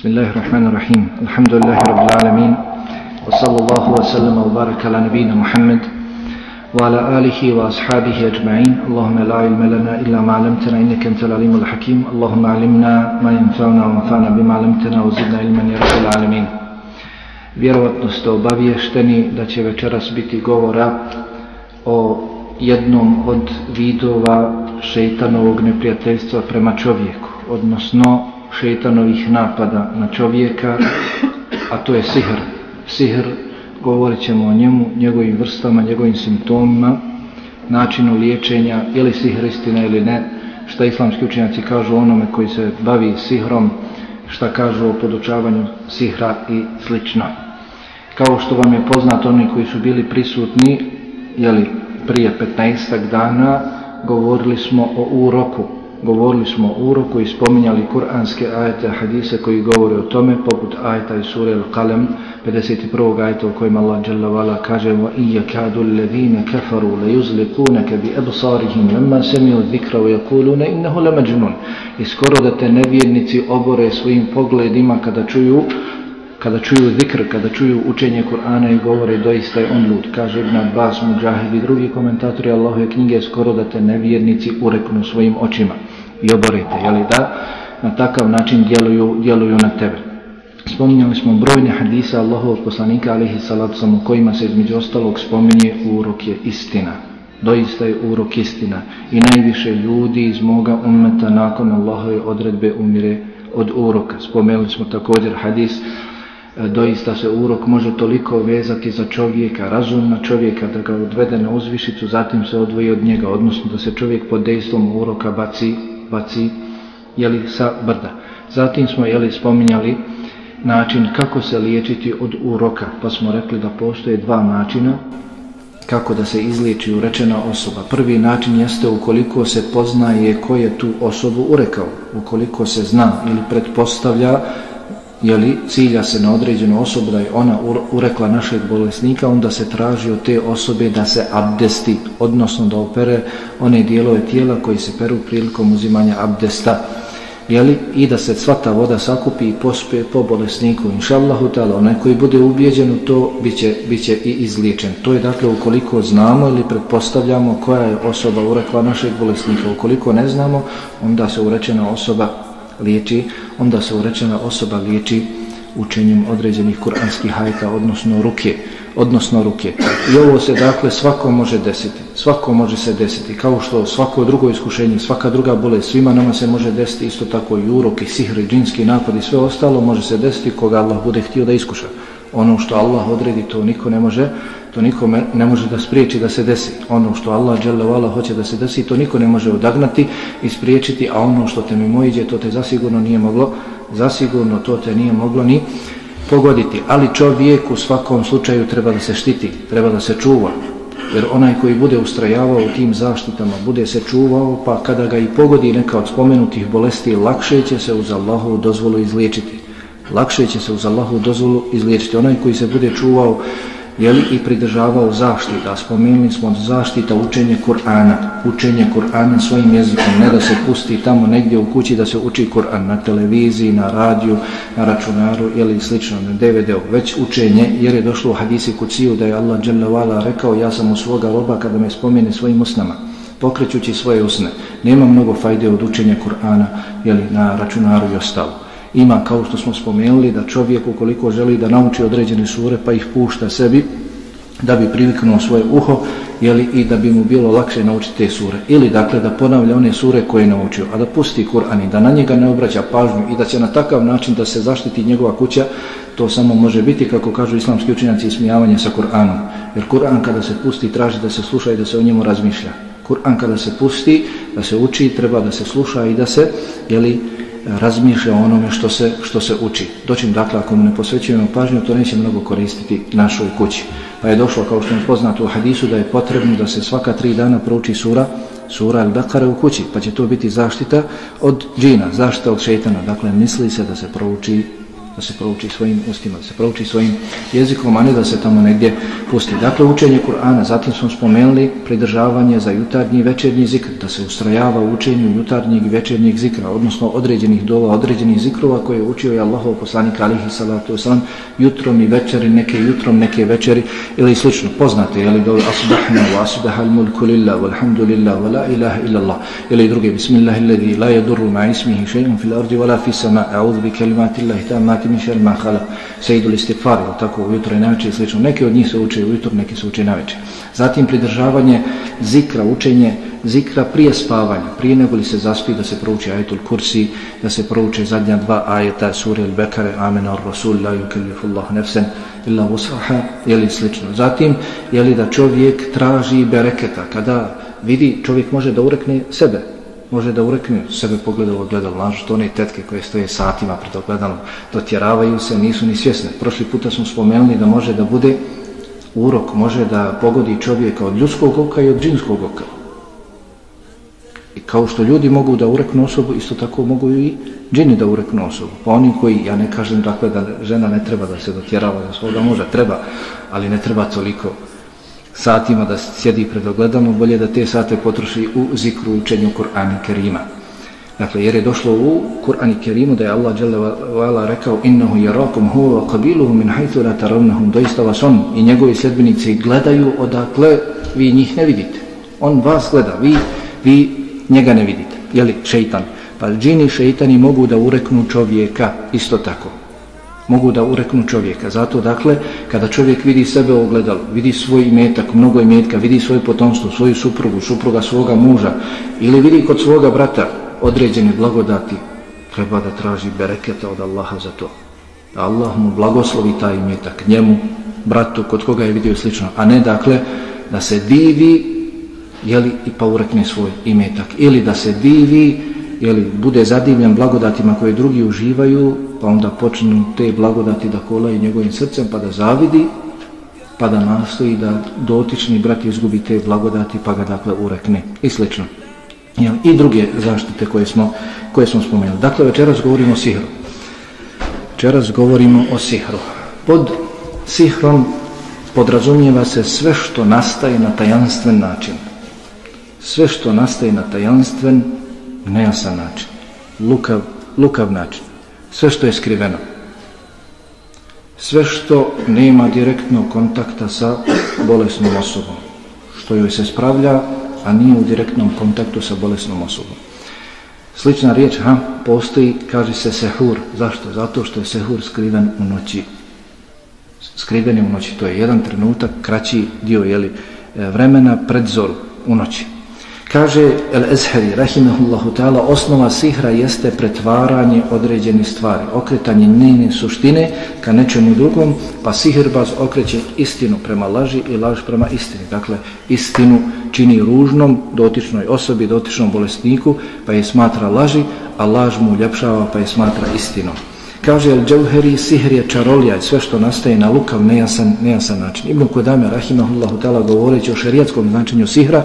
بسم الله الرحمن الرحيم الحمد لله رب العالمين وصلى الله وسلم وبارك على نبينا محمد وعلى آله وأصحابه أجمعين اللهم لا علم لنا إلا ما علمتنا إنك أنت العليم الحكيم اللهم علمنا ما ينفعنا وانفعنا بما علمتنا وزدنا علما يا رب العالمين Vjerovatno ste obavješteni da će večeras biti govora o jednom od vidova šeitanovog neprijateljstva prema čovjeku, odnosno šetanovih napada na čovjeka, a to je sihr. Sihr, govorit ćemo o njemu, njegovim vrstama, njegovim simptomima, načinu liječenja, je li sihr istina ili ne, šta islamski učenjaci kažu onome koji se bavi sihrom, šta kažu o podučavanju sihra i slično. Kao što vam je poznato, oni koji su bili prisutni, jeli, prije 15 dana, govorili smo o uroku, govorili smo o uroku i spominjali kuranske ajete, hadise koji govore o tome, poput ajeta iz sure Al-Qalem, 51. ajeta u kojima Allah Jalla Vala kaže وَإِنْ يَكَادُ الَّذِينَ كَفَرُوا لَيُزْلِقُونَكَ بِأَبْصَارِهِمْ لَمَّا سَمِيُوا الذِّكْرَ وَيَقُولُونَ إِنَّهُ لَمَجْنُونَ I skoro da te nevjernici obore svojim pogledima kada čuju kada čuju zikr, kada čuju učenje Kur'ana i govore doista je on lud. Kaže Ibn Abbas, Mujahid i drugi komentatori Allahove knjige skoro da te nevjernici ureknu svojim očima i oborite, jeli da na takav način djeluju, djeluju na tebe. Spominjali smo brojne hadisa Allahovog poslanika alihi salatu u kojima se između ostalog spominje urok je istina. Doista je urok istina i najviše ljudi iz moga umeta nakon Allahove odredbe umire od uroka. Spomenuli smo također hadis E, doista se urok može toliko vezati za čovjeka, razumna čovjeka, da ga odvede na uzvišicu, zatim se odvoji od njega, odnosno da se čovjek pod dejstvom uroka baci, baci jeli, sa brda. Zatim smo jeli, spominjali način kako se liječiti od uroka, pa smo rekli da postoje dva načina kako da se izliječi urečena osoba. Prvi način jeste ukoliko se poznaje ko je tu osobu urekao, ukoliko se zna ili pretpostavlja jeli, cilja se na određenu osobu da je ona urekla našeg bolesnika, onda se traži od te osobe da se abdesti, odnosno da opere one dijelove tijela koji se peru prilikom uzimanja abdesta. Jeli, I da se sva ta voda sakupi i pospe po bolesniku. inšallahu tala, onaj koji bude ubijeđen u to, bit će, bit će i izliječen. To je dakle ukoliko znamo ili pretpostavljamo koja je osoba urekla našeg bolesnika. Ukoliko ne znamo, onda se urečena osoba liječi, onda se urečena osoba liječi učenjem određenih kuranskih hajta, odnosno ruke, odnosno ruke. I ovo se dakle svako može desiti, svako može se desiti, kao što svako drugo iskušenje, svaka druga bolest, svima nama se može desiti isto tako i urok, i sihr, i džinski napad i sve ostalo može se desiti koga Allah bude htio da iskuša. Ono što Allah odredi, to niko ne može, to niko ne može da spriječi da se desi. Ono što Allah dželle hoće da se desi, to niko ne može odagnati i spriječiti, a ono što te mimo iđe, to te zasigurno nije moglo, zasigurno to te nije moglo ni pogoditi. Ali čovjek u svakom slučaju treba da se štiti, treba da se čuva. Jer onaj koji bude ustrajavao u tim zaštitama, bude se čuvao, pa kada ga i pogodi neka od spomenutih bolesti, lakše će se uz Allahovu dozvolu izliječiti. Lakše će se uz Allahovu dozvolu izliječiti. Onaj koji se bude čuvao jeli, i pridržavao zaštita. Spomenuli smo zaštita učenje Kur'ana, učenje Kur'ana svojim jezikom, ne da se pusti tamo negdje u kući da se uči Kur'an na televiziji, na radiju, na računaru ili slično, na DVD-u, već učenje, jer je došlo u hadisi kuciju da je Allah dželle rekao ja sam u svoga roba kada me spomene svojim usnama pokrećući svoje usne. Nema mnogo fajde od učenja Kur'ana jeli, na računaru i ostalo ima kao što smo spomenuli da čovjek ukoliko želi da nauči određene sure pa ih pušta sebi da bi priviknuo svoje uho jeli, i da bi mu bilo lakše naučiti te sure. Ili dakle da ponavlja one sure koje je naučio a da pusti Kur'an i da na njega ne obraća pažnju i da će na takav način da se zaštiti njegova kuća to samo može biti kako kažu islamski učinjaci, ismijavanje sa Kur'anom. Jer Kur'an kada se pusti traži da se sluša i da se o njemu razmišlja. Kur'an kada se pusti da se uči treba da se sluša i da se jeli, razmišlja o onome što se, što se uči. Doćim, dakle, ako mu ne posvećujemo pažnju, to neće mnogo koristiti našoj kući. Pa je došlo, kao što je poznato u hadisu, da je potrebno da se svaka tri dana prouči sura, sura al-Bakara u kući, pa će to biti zaštita od džina, zaštita od šeitana. Dakle, misli se da se prouči da se prouči svojim ustima, da se prouči svojim jezikom, a ne da se tamo negdje pusti. Dakle, učenje Kur'ana, zatim smo spomenuli pridržavanje za jutarnji i večernji zikr, da se ustrajava u učenju jutarnjeg i večernjeg zikra, odnosno određenih dova, određenih zikrova koje je učio i Allahov poslanik alihi salatu wasalam, jutrom i večeri, neke jutrom, neke večeri ili slično. Poznate, je li dove asbahna, wa asbahal mulku lillah, walhamdulillah, wa la ilaha illallah, ili druge, bismillahilladhi, la yadurru ma ismihi še'un fil ardi, wa la fi sama, a'udhu bi kalimatillahi ta'ma salati min šer ma hala sejidul istikfar, ili tako ujutro i naveče i slično. Neki od njih se uče ujutro, neki se uče naveče. Zatim pridržavanje zikra, učenje zikra prije spavanja, prije nego li se zaspi da se prouči ajetul kursi, da se prouče zadnja dva ajeta suri al-Bekare, amen ar rasul, la yukellifu Allah nefsen, illa usaha, ili slično. Zatim, je li da čovjek traži bereketa, kada vidi, čovjek može da urekne sebe, može da urekne sebe pogledalo u ogledalo, našto one tetke koje stoje satima pred ogledalom, dotjeravaju se, nisu ni svjesne. Prošli puta smo spomenuli da može da bude urok, može da pogodi čovjeka od ljudskog oka i od džinskog oka. I kao što ljudi mogu da ureknu osobu, isto tako mogu i džini da ureknu osobu. Pa oni koji, ja ne kažem dakle da žena ne treba da se dotjerava za svoga muža, treba, ali ne treba toliko satima da sjedi pred ogledalom, bolje da te sate potroši u zikru učenju Kur'ana Kerima. Dakle, jer je došlo u Kur'ani Kerimu da je Allah dželle rekao innahu yarakum huwa qabiluhu min haythu la tarawnahum doista vas on i njegovi sledbenici gledaju odakle vi njih ne vidite. On vas gleda, vi, vi njega ne vidite. Je li šejtan? Pa džini šejtani mogu da ureknu čovjeka isto tako mogu da ureknu čovjeka. Zato, dakle, kada čovjek vidi sebe u ogledalu, vidi svoj imetak, mnogo imetka, vidi svoje potomstvo, svoju suprugu, supruga svoga muža, ili vidi kod svoga brata određene blagodati, treba da traži bereketa od Allaha za to. Allah mu blagoslovi taj imetak, njemu, bratu, kod koga je vidio slično, a ne, dakle, da se divi, jeli, i pa urekne svoj imetak, ili da se divi, jeli, bude zadivljen blagodatima koje drugi uživaju, pa onda počnu te blagodati da kolaju njegovim srcem, pa da zavidi, pa da nastoji da dotični brat izgubi te blagodati, pa ga dakle urekne i slično. Jel, I druge zaštite koje smo, koje smo spomenuli. Dakle, večeras govorimo o sihru. Večeras govorimo o sihru. Pod sihrom podrazumijeva se sve što nastaje na tajanstven način. Sve što nastaje na tajanstven nejasan način, lukav, lukav način, sve što je skriveno, sve što nema direktnog kontakta sa bolesnom osobom, što joj se spravlja, a nije u direktnom kontaktu sa bolesnom osobom. Slična riječ, ha, postoji, kaže se sehur. Zašto? Zato što je sehur skriven u noći. Skriven je u noći. To je jedan trenutak, kraći dio jeli, e, vremena pred zoru u noći. Kaže El-Ezheri, rahimahullahu ta'ala, osnova sihra jeste pretvaranje određenih stvari, okretanje njene suštine ka nečemu drugom, pa sihrbaz okreće istinu prema laži i laž prema istini. Dakle, istinu čini ružnom dotičnoj osobi, dotičnom bolesniku, pa je smatra laži, a laž mu uljepšava, pa je smatra istinom. Kaže El Džauheri, sihr je čarolija i sve što nastaje na lukav, nejasan, nejasan način. Ibn Kodame, rahimahullahu ta'ala, govoreći o šerijatskom značenju sihra,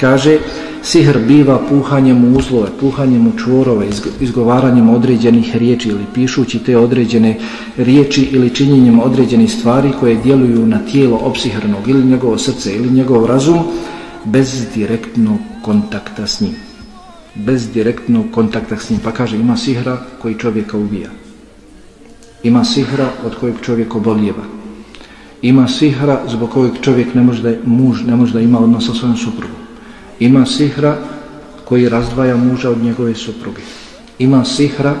kaže, sihr biva puhanjem u uzlove, puhanjem u čvorove, izgovaranjem određenih riječi ili pišući te određene riječi ili činjenjem određenih stvari koje djeluju na tijelo opsihrnog ili njegovo srce ili njegov razum, bez direktnog kontakta s njim. Bez direktnog kontakta s njim. Pa kaže, ima sihra koji čovjeka ubija. Ima sihra od kojeg čovjek oboljeva. Ima sihra zbog kojeg čovjek ne može da muž ne može da ima odnos sa svojom suprugom. Ima sihra koji razdvaja muža od njegove supruge. Ima sihra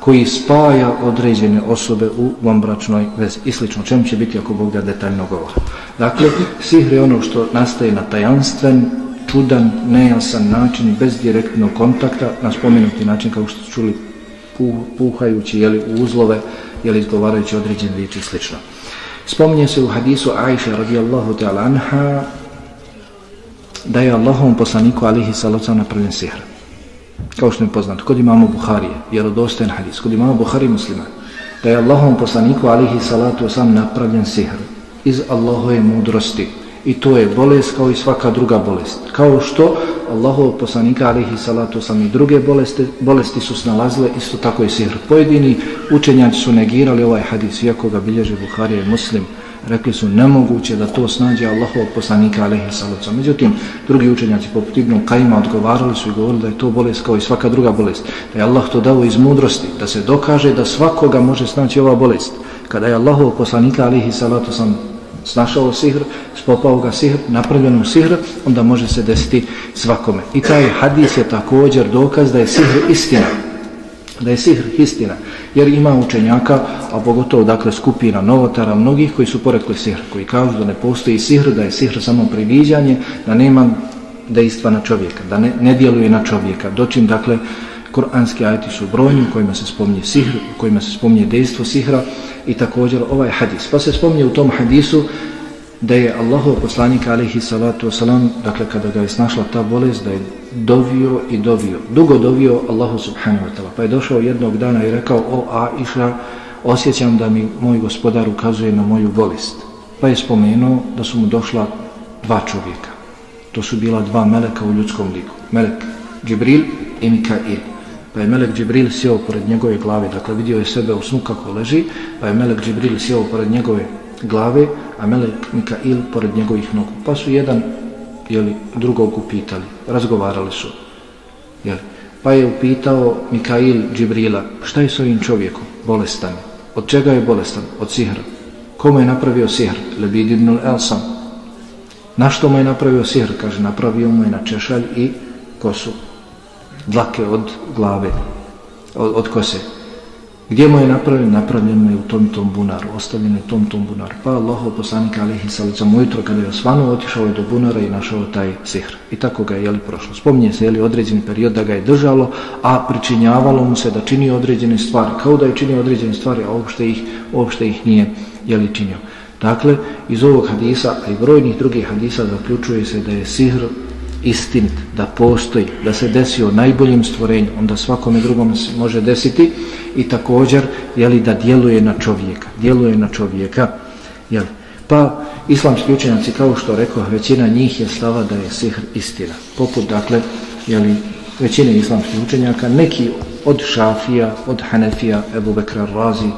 koji spaja određene osobe u vambračnoj vezi. I slično, čemu će biti ako Bog da detaljno govora. Dakle, sihr je ono što nastaje na tajanstven, čudan, nejasan način, bez direktnog kontakta, na spomenuti način, kao što su čuli, puhajući jeli, u uzlove, jel izgovarajući određene riječi i slično. Spominje se u hadisu Aisha radijallahu ta'ala anha da je Allahovom poslaniku alihi salacom napravljen sihr. Kao što je poznato, kod imamo Buharije, vjerodostojen hadis, kod imamo Buhari muslima, da je Allahovom poslaniku alihi salatu sam napravljen sihr iz Allahove mudrosti, I to je bolest kao i svaka druga bolest. Kao što Allahov poslanika alihi salatu sam i druge bolesti, bolesti su snalazile, isto tako i sihr. Pojedini učenjaci su negirali ovaj hadis, iako ga bilježe Buharija i Muslim, rekli su nemoguće da to snađe Allahov poslanika alihi salatu sam. Međutim, drugi učenjaci poput Ibnu Kajima odgovarali su i govorili da je to bolest kao i svaka druga bolest. Da je Allah to dao iz mudrosti, da se dokaže da svakoga može snaći ova bolest. Kada je Allahov poslanika alihi salatu sam snašao sihr, spopao ga sihr, napravljeno sihr, onda može se desiti svakome. I taj hadis je također dokaz da je sihr istina. Da je sihr istina. Jer ima učenjaka, a pogotovo dakle skupina novotara, mnogih koji su porekli sihr, koji kažu da ne postoji sihr, da je sihr samo priviđanje, da nema dejstva na čovjeka, da ne, ne djeluje na čovjeka. Dočim dakle, Kur'anski ajeti su brojni u kojima se spominje sihr, u kojima se spominje dejstvo sihra i također ovaj hadis. Pa se spominje u tom hadisu da je Allahov poslanik alaihi salatu wasalam, dakle kada ga je snašla ta bolest, da je dovio i dovio, dugo dovio Allahu subhanahu wa ta'ala. Pa je došao jednog dana i rekao, o Aisha, osjećam da mi moj gospodar ukazuje na moju bolest. Pa je spomenuo da su mu došla dva čovjeka. To su bila dva meleka u ljudskom liku. Melek Džibril i Mikail. Pa je Melek Džibril sjeo pored njegove glave, dakle vidio je sebe u snu kako leži, pa je Melek Džibril sjeo pored njegove glave, a Melek Mikail pored njegovih nogu. Pa su jedan jeli, drugog upitali, razgovarali su. Jeli. Pa je upitao Mikail Džibrila, šta je s ovim čovjekom, bolestan? Od čega je bolestan? Od sihra. Komu je napravio sihr? Lebid ibn Elsam. Na što mu je napravio sihr? Kaže, napravio mu je na češalj i kosu dlake od glave, od, od kose. Gdje mu je napravljen? Napravljeno je u tom tom bunaru, ostavljeno je tom tom bunaru. Pa Allah, poslanik Alihi Salicam, ujutro kada je osvanuo, otišao je do bunara i našao taj sihr. I tako ga je jeli prošlo. Spominje se jeli određeni period da ga je držalo, a pričinjavalo mu se da čini određene stvari, kao da je činio određene stvari, a uopšte ih, uopšte ih nije jeli činio. Dakle, iz ovog hadisa, a i brojnih drugih hadisa, zaključuje se da je sihr istinit, da postoji, da se desi o najboljim stvorenju, onda svakome drugom se može desiti i također jeli, da djeluje na čovjeka. Djeluje na čovjeka. Jeli. Pa islamski učenjaci, kao što rekao, većina njih je stava da je sihr istina. Poput, dakle, jeli, većine islamskih učenjaka, neki od Šafija, od Hanefija, Ebu Bekra Razi,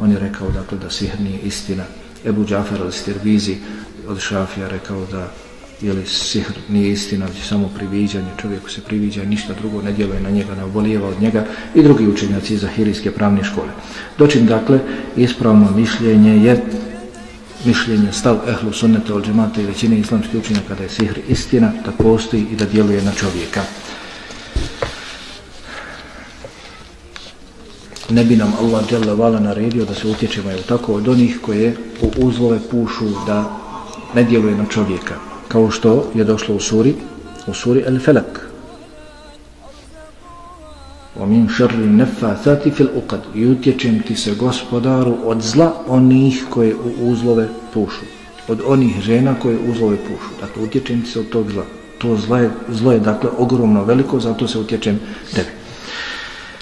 on je rekao dakle, da sihr nije istina. Ebu Džafer al-Stirbizi od Šafija rekao da jeli sihr nije istina, već samo priviđanje, čovjeku se priviđa i ništa drugo ne djeluje na njega, ne obolijeva od njega i drugi učenjaci iz Ahirijske pravne škole. Dočim dakle, ispravno mišljenje je mišljenje stav ehlu sunnete od džemata i većine islamskih učenjaka da je sihr istina, da postoji i da djeluje na čovjeka. Ne bi nam Allah djela vala naredio da se utječemo je tako od onih koje u uzlove pušu da ne djeluje na čovjeka kao što je došlo u suri u suri El-Falak. وَمِنْ شَرِّ نَفَّاثَاتِ فِي fil I utječem ti se gospodaru od zla onih koje u uzlove pušu. Od onih žena koje uzlove pušu. Dakle utječem ti se od tog zla. To zlo je, zlo je dakle ogromno veliko zato se utječem tebi.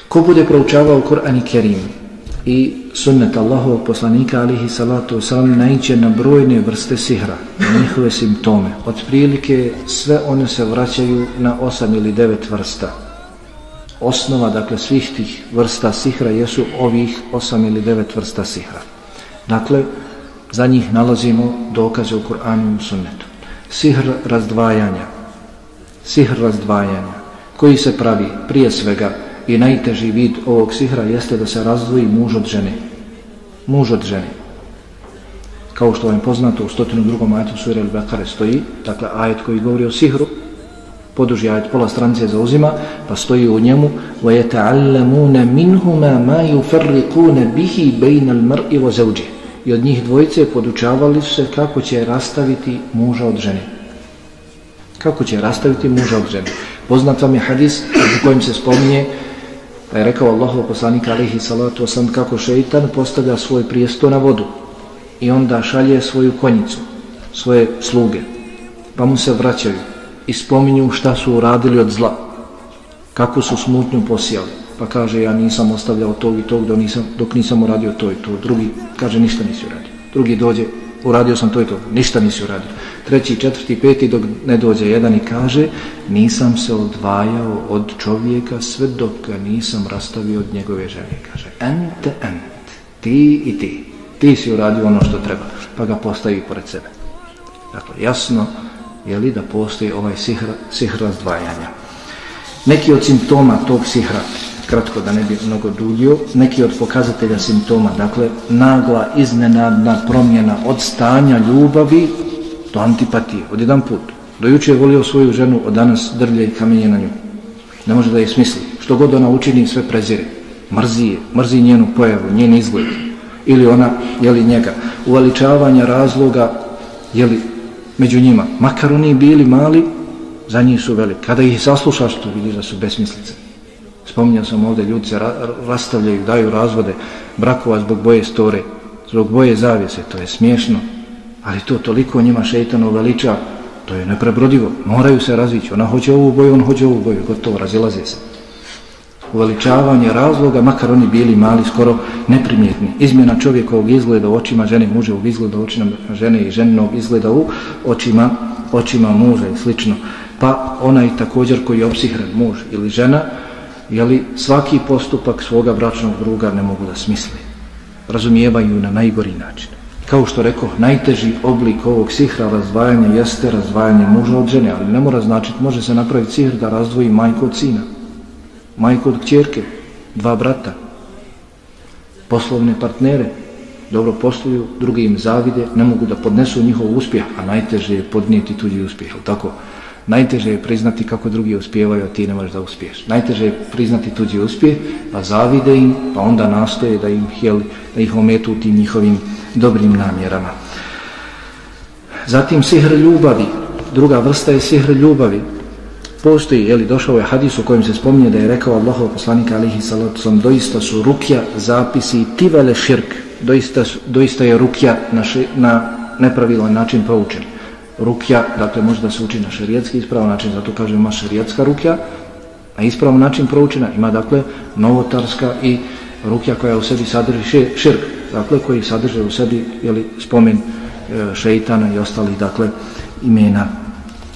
Ko bude proučavao Kur'an i Kerim i sunnet Allahovog poslanika alihi salatu wasalam naiće na brojne vrste sihra, na njihove simptome. Od prilike sve one se vraćaju na osam ili devet vrsta. Osnova, dakle, svih tih vrsta sihra jesu ovih osam ili devet vrsta sihra. Dakle, za njih nalazimo dokaze u Kur'anu i sunnetu. Sihr razdvajanja. Sihr razdvajanja. Koji se pravi prije svega i najteži vid ovog sihra jeste da se razdvoji muž od žene. Muž od žene. Kao što vam je poznato u 102. ajetu sura Al-Baqara stoji, dakle ajet koji govori o sihru, poduži ajet pola stranice zauzima, pa stoji u njemu وَيَتَعَلَّمُونَ مِنْهُمَا مَا يُفَرِّقُونَ بِهِ بَيْنَ الْمَرْءِ وَزَوْجِ I od njih dvojice podučavali su se kako će rastaviti muža od žene. Kako će rastaviti muža od žene. Poznat vam je hadis u kojem se spominje Pa je rekao Allahov poslanik alihi salatu osam kako šeitan postavlja svoj prijesto na vodu i onda šalje svoju konjicu, svoje sluge, pa mu se vraćaju i spominju šta su uradili od zla, kako su smutnju posijali. Pa kaže ja nisam ostavljao tog i tog dok nisam, dok nisam uradio to i to. Drugi kaže ništa nisi uradio. Drugi dođe uradio sam to i to, ništa nisi uradio. Treći, četvrti, peti, dok ne dođe jedan i kaže, nisam se odvajao od čovjeka sve dok ga nisam rastavio od njegove žene. Kaže, ente, ent, ti i ti, ti si uradio ono što treba, pa ga postavi pored sebe. Dakle, jasno je li da postoji ovaj sihr, sihr razdvajanja. Neki od simptoma tog sihra, kratko da ne bi mnogo duljio, neki od pokazatelja simptoma, dakle, nagla, iznenadna promjena od stanja ljubavi do antipatije, od jedan put. Do juče je volio svoju ženu, od danas drlje i kamenje na nju. Ne može da je smisli. Što god ona učini, sve prezire. Mrzi je, mrzi njenu pojavu, njen izgled. Ili ona, jeli njega. Uvaličavanje razloga, jeli među njima. Makar oni bili mali, za njih su veliki. Kada ih saslušaš, to vidiš da su besmislice. Spominjao sam ovdje, ljudi se ra rastavljaju, daju razvode brakova zbog boje store, zbog boje zavijese, to je smiješno. Ali to toliko njima šeitano veliča, to je neprebrodivo. Moraju se razvići, ona hoće ovu boju, on hoće ovu boju, gotovo, razilaze se. Uveličavanje razloga, makar oni bili mali, skoro neprimjetni. Izmjena čovjekovog izgleda u očima žene, muževog izgleda u očima žene i ženog izgleda u očima, očima muža i slično pa onaj također koji je opsihren muž ili žena, jeli svaki postupak svoga bračnog druga ne mogu da smisli. Razumijevaju na najgori način. Kao što rekao, najteži oblik ovog sihra razdvajanja jeste razdvajanje muža od žene, ali ne mora značiti, može se napraviti sihr da razdvoji majku od sina, majku od kćerke, dva brata, poslovne partnere, dobro posluju, drugi im zavide, ne mogu da podnesu njihov uspjeh, a najteže je podnijeti tuđi uspjeh, tako? Najteže je priznati kako drugi uspijevaju, a ti ne možeš da uspiješ. Najteže je priznati tuđi uspjeh, pa zavide im, pa onda nastoje da, im, jel, da ih ometu u tim njihovim dobrim namjerama. Zatim sihr ljubavi. Druga vrsta je sihr ljubavi. Postoji, je li došao je hadis u kojem se spominje da je rekao Allahov poslanik alihi salatu doista su rukja, zapisi i tivele širk. Doista, doista je rukja na, ši, na nepravilan način poučen rukja, dakle može da se uči na šerijetski ispravan način, zato kažem ima šerijetska rukja, a ispravan način proučena ima dakle novotarska i rukja koja u sebi sadrži širk, dakle koji sadrže u sebi jeli, spomen e, šeitana i ostali dakle imena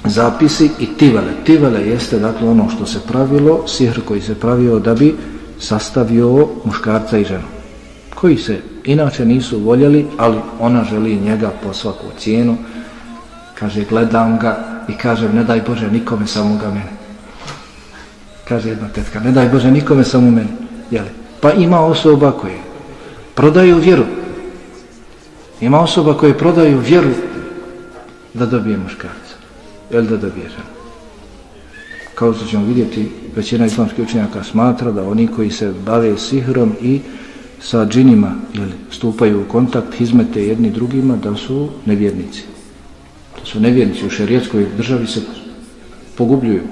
zapisi i tivele. Tivele jeste dakle ono što se pravilo, sihr koji se pravio da bi sastavio muškarca i ženu koji se inače nisu voljeli, ali ona želi njega po svaku cijenu, kaže gledam ga i kažem, ne daj Bože nikome samo ga mene. Kaže jedna tetka ne daj Bože nikome samo mene. Jeli? pa ima osoba koje prodaju vjeru. Ima osoba koje prodaju vjeru da dobije muškarca. Jel da dobije žena? kao što ćemo vidjeti većina islamskih učenjaka smatra da oni koji se bave sihrom i sa džinima jeli, stupaju u kontakt izmete jedni drugima da su nevjernici su nevjernici u šerijetskoj državi se pogubljuju.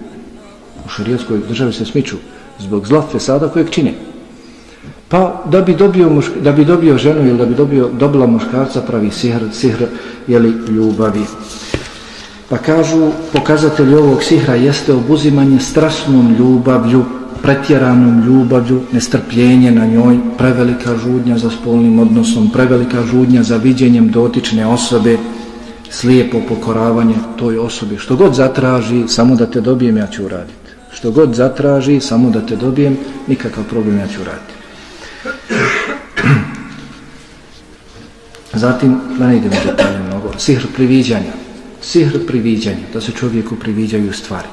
U šerijetskoj državi se smiču zbog zla fesada kojeg čine. Pa da bi dobio, muška, da bi dobio ženu ili da bi dobio, dobila muškarca pravi sihr, sihr jeli ljubavi. Pa kažu pokazatelj ovog sihra jeste obuzimanje strasnom ljubavlju pretjeranom ljubavlju nestrpljenje na njoj prevelika žudnja za spolnim odnosom prevelika žudnja za viđenjem dotične osobe slijepo pokoravanje toj osobi. Što god zatraži, samo da te dobijem, ja ću uraditi. Što god zatraži, samo da te dobijem, nikakav problem, ja ću uraditi. Zatim, da ne idemo detalje mnogo, sihr priviđanja. Sihr priviđanja, da se čovjeku priviđaju stvari.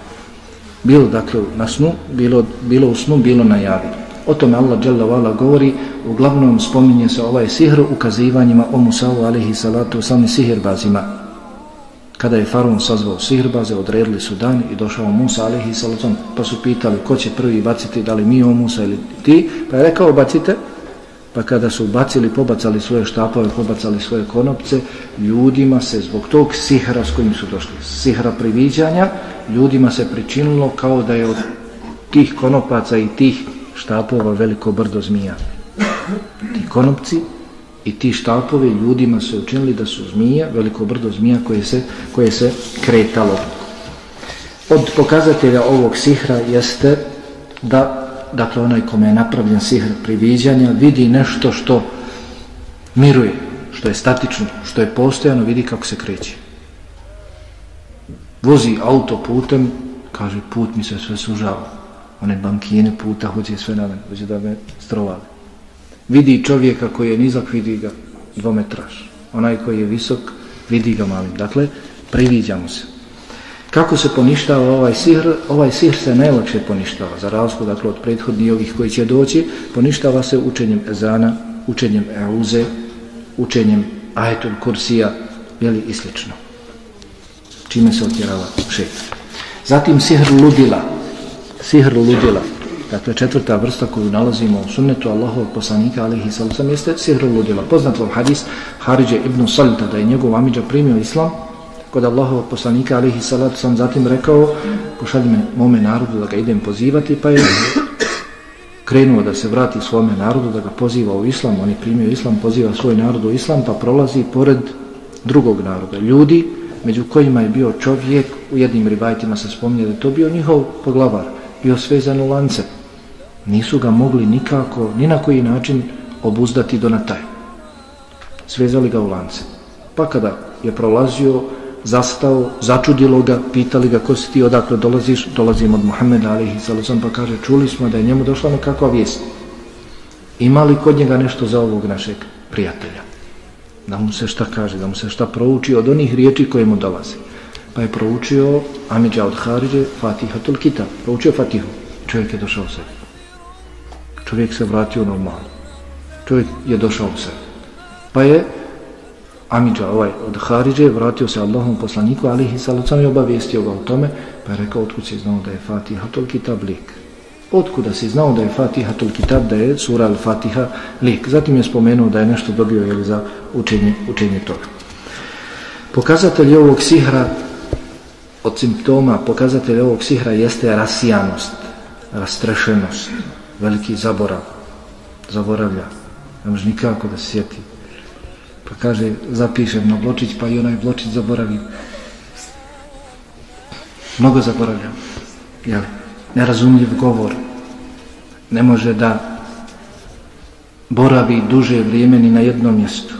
Bilo dakle na snu, bilo, bilo u snu, bilo na javi. O tome Allah dželle govori, uglavnom spominje se ovaj sihr ukazivanjima o Musavu alejhi salatu samim sihirbazima, Kada je faraon sazvao sihrbaze, odredili su dan i došao Musa alihi salatom, pa su pitali ko će prvi baciti, da li mi o Musa ili ti, pa je rekao bacite, pa kada su bacili, pobacali svoje štapove, pobacali svoje konopce, ljudima se zbog tog sihra s kojim su došli, sihra priviđanja, ljudima se pričinilo kao da je od tih konopaca i tih štapova veliko brdo zmija. Ti konopci i ti štapovi ljudima se učinili da su zmija, veliko brdo zmija koje se, koje se kretalo. Od pokazatelja ovog sihra jeste da, dakle onaj kome je napravljen sihr priviđanja, vidi nešto što miruje, što je statično, što je postojano, vidi kako se kreće. Vozi auto putem, kaže, put mi se sve sužava. One bankine puta hoće sve na mene, hoće da me strovali. Vidi čovjeka koji je nizak, vidi ga dvometraž. Onaj koji je visok, vidi ga malim. Dakle, priviđamo se. Kako se poništava ovaj sihr? Ovaj sihr se najlakše poništava, za razliku dakle, od prethodnih ovih koji će doći, poništava se učenjem ezana, učenjem euze, učenjem ajetul kursija, jeli i slično. Čime se otjerava šet. Zatim sihr ludila. Sihr ludila. Dakle, četvrta vrsta koju nalazimo u sunnetu Allahovog poslanika, alihi sallam, jeste sihr ludila. Poznat vam hadis Haridje ibn Salita, da je njegov amidža primio islam, kod Allahovog poslanika alihi salatu sam zatim rekao pošalji me mome narodu da ga idem pozivati pa je krenuo da se vrati svome narodu da ga poziva u islam. On je primio islam, poziva svoj narod u islam pa prolazi pored drugog naroda. Ljudi među kojima je bio čovjek u jednim ribajtima se spominje da je to bio njihov poglavar bio svezan u lance nisu ga mogli nikako ni na koji način obuzdati do nataj svezali ga u lance pa kada je prolazio zastao, začudilo ga, pitali ga ko si ti, odakle dolaziš, dolazim od Muhammeda alihi sallam, pa kaže, čuli smo da je njemu došla nekakva vijest. Ima li kod njega nešto za ovog našeg prijatelja? Da mu se šta kaže, da mu se šta prouči od onih riječi koje mu dolaze. Pa je proučio Amidža od Haridje, Fatiha tul Kitab, proučio Fatihu. Čovjek je došao sebi. Čovjek se vratio normalno. Čovjek je došao u sebe. Pa je Amidža ovaj od Haridže vratio se Allahom poslaniku alihi salucam i obavijestio ga o tome pa je rekao otkud si znao da je Fatiha toliki tablik? lik otkuda si znao da je Fatiha tol kitab da je sura al Fatiha lik zatim je spomenuo da je nešto dobio jeli, za učenje, učenje toga pokazatelj ovog sihra od simptoma pokazatelj ovog sihra jeste rasijanost rastrešenost veliki zaborav zaboravlja ne može nikako da se sjeti. Pa kaže zapišem na bločić pa i onaj bločić zaboravim mnogo zaboravljam jel? nerazumljiv govor. Ne može da boravi duže vrijeme ni na jednom mjestu.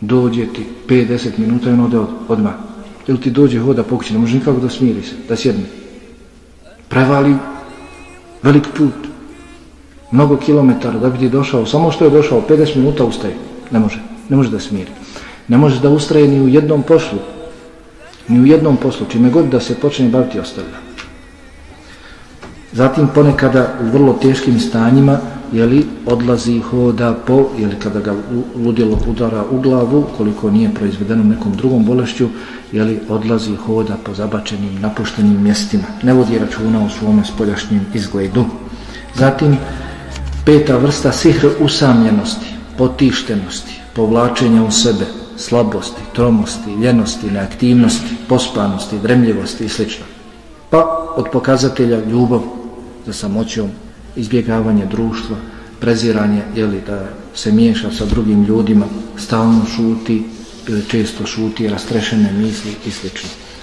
Dođe ti 5-10 minuta i on ode od, odmah. Ili ti dođe hoda pokući ne može nikako da smiri se da sjedne. Prevali velik put mnogo kilometara da bi ti došao samo što je došao 50 minuta ustaje ne može ne može da smiri. Ne može da ustraje ni u jednom poslu. Ni u jednom poslu. Čime god da se počne baviti ostavlja. Zatim ponekada u vrlo teškim stanjima jeli, odlazi hoda po, jeli, kada ga ludilo udara u glavu, koliko nije proizvedeno nekom drugom bolešću, jeli, odlazi hoda po zabačenim, napuštenim mjestima. Ne vodi računa u svome spoljašnjem izgledu. Zatim, peta vrsta sihr usamljenosti, potištenosti povlačenja u sebe, slabosti, tromosti, ljenosti, neaktivnosti, pospanosti, dremljivosti i sl. Pa od pokazatelja ljubav za samoćom, izbjegavanje društva, preziranje, jeli, da se miješa sa drugim ljudima, stalno šuti ili često šuti, rastrešene misli i sl.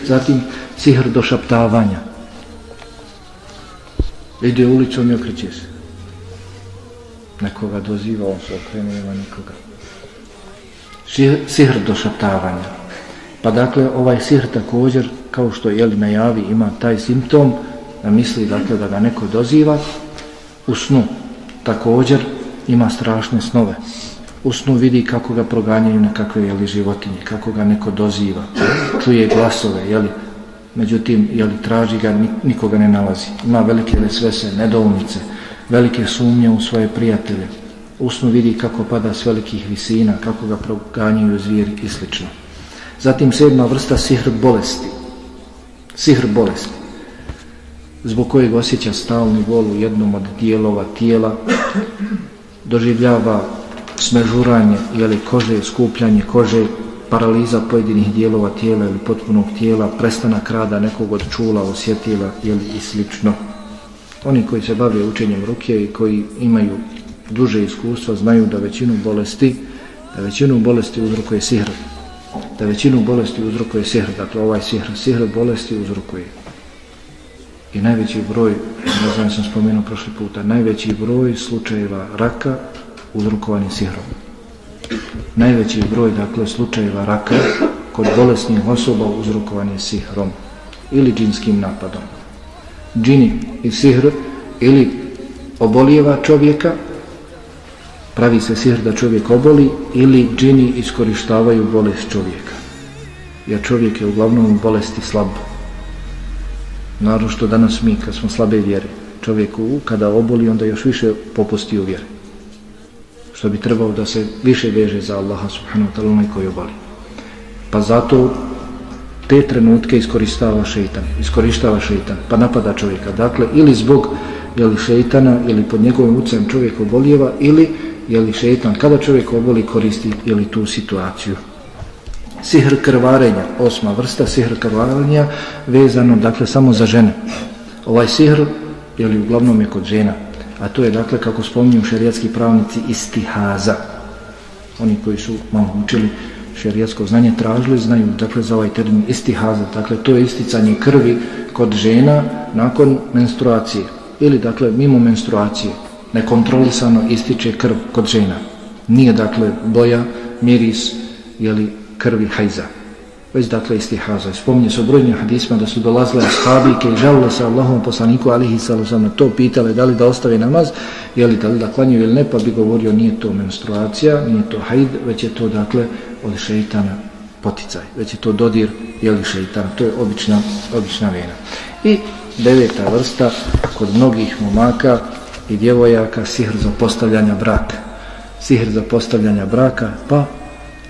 Zatim sihr do šaptavanja. Ide ulicom i okreće se. Nekoga doziva, on se okrene, nema nikoga sihr do šaptavanja. Pa dakle, ovaj sihr također, kao što je najavi, ima taj simptom, da misli dakle, da ga neko doziva, u snu također ima strašne snove. U snu vidi kako ga proganjaju nekakve jeli, životinje, kako ga neko doziva, čuje glasove, jeli, međutim, jeli, traži ga, nikoga ne nalazi. Ima velike vesvese, nedoumice, velike sumnje u svoje prijatelje, usnu vidi kako pada s velikih visina, kako ga proganjaju zvijeri i sl. Zatim sedma vrsta sihr bolesti. Sihr bolesti. Zbog kojeg osjeća stalni bol u jednom od dijelova tijela, doživljava smežuranje ili kože, skupljanje kože, paraliza pojedinih dijelova tijela ili potpunog tijela, prestanak rada nekog od čula, osjetila ili i slično. Oni koji se bave učenjem ruke i koji imaju duže iskustva znaju da većinu bolesti da većinu bolesti uzrokuje sihr. Da većinu bolesti uzrokuje sihr. Dakle ovaj sihr, sihr bolesti uzrokuje. I najveći broj ne znam sam spomenuo prošli puta najveći broj slučajeva raka uzrokovani sihrom. Najveći broj dakle slučajeva raka kod bolesnih osoba uzrokovan je sihrom ili džinskim napadom. Džini i sihr ili obolijeva čovjeka, pravi se sihr da čovjek oboli ili džini iskorištavaju bolest čovjeka. Jer čovjek je uglavnom u bolesti slab. Naravno što danas mi kad smo slabe vjere, čovjeku kada oboli onda još više popusti u vjeri. Što bi trebao da se više veže za Allaha subhanahu wa ta'ala onaj koji oboli Pa zato te trenutke iskoristava šeitan, iskoristava šeitan, pa napada čovjeka. Dakle, ili zbog jeli šeitana, ili pod njegovim ucem čovjek obolijeva, ili jeli šeitan, kada čovjek oboli, koristi jeli tu situaciju. Sihr krvarenja, osma vrsta sihr krvarenja, vezano, dakle, samo za žene. Ovaj sihr, jeli uglavnom je kod žena, a to je, dakle, kako spominju šerijatski pravnici, istihaza. Oni koji su malo učili šerijatsko znanje tražili, znaju dakle za ovaj termin istihaza, dakle to je isticanje krvi kod žena nakon menstruacije ili dakle mimo menstruacije. Nekontrolisano ističe krv kod žena. Nije dakle boja, miris ili krvi hajza već dakle istihaza. Spominje se u brojnim hadisma da su dolazile ashabike i žalile se Allahom poslaniku alihi salam na to pitale da li da ostave namaz ili da li da klanju ili ne pa bi govorio nije to menstruacija nije to hajd već je to dakle od šeitana poticaj, već je to dodir jeli šeitana, to je obična, obična vena. I deveta vrsta kod mnogih momaka i djevojaka sihr za postavljanja braka. Sihr za postavljanja braka, pa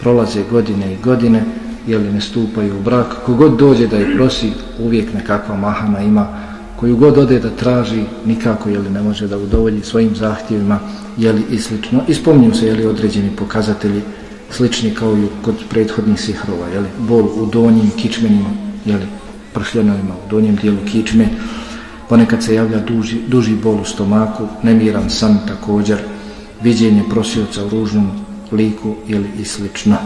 prolaze godine i godine, jeli ne stupaju u brak. Kogod dođe da je prosi, uvijek nekakva mahana ima, koju god ode da traži, nikako jeli ne može da udovolji svojim zahtjevima, jeli i slično. Ispomnju se jeli određeni pokazatelji slični kao i kod prethodnih sihrova, jeli, bol u donjim kičmenima, jeli, pršljenovima u donjem dijelu kičme, ponekad se javlja duži, duži bol u stomaku, nemiran san također, viđenje prosioca u ružnom liku ili i slično.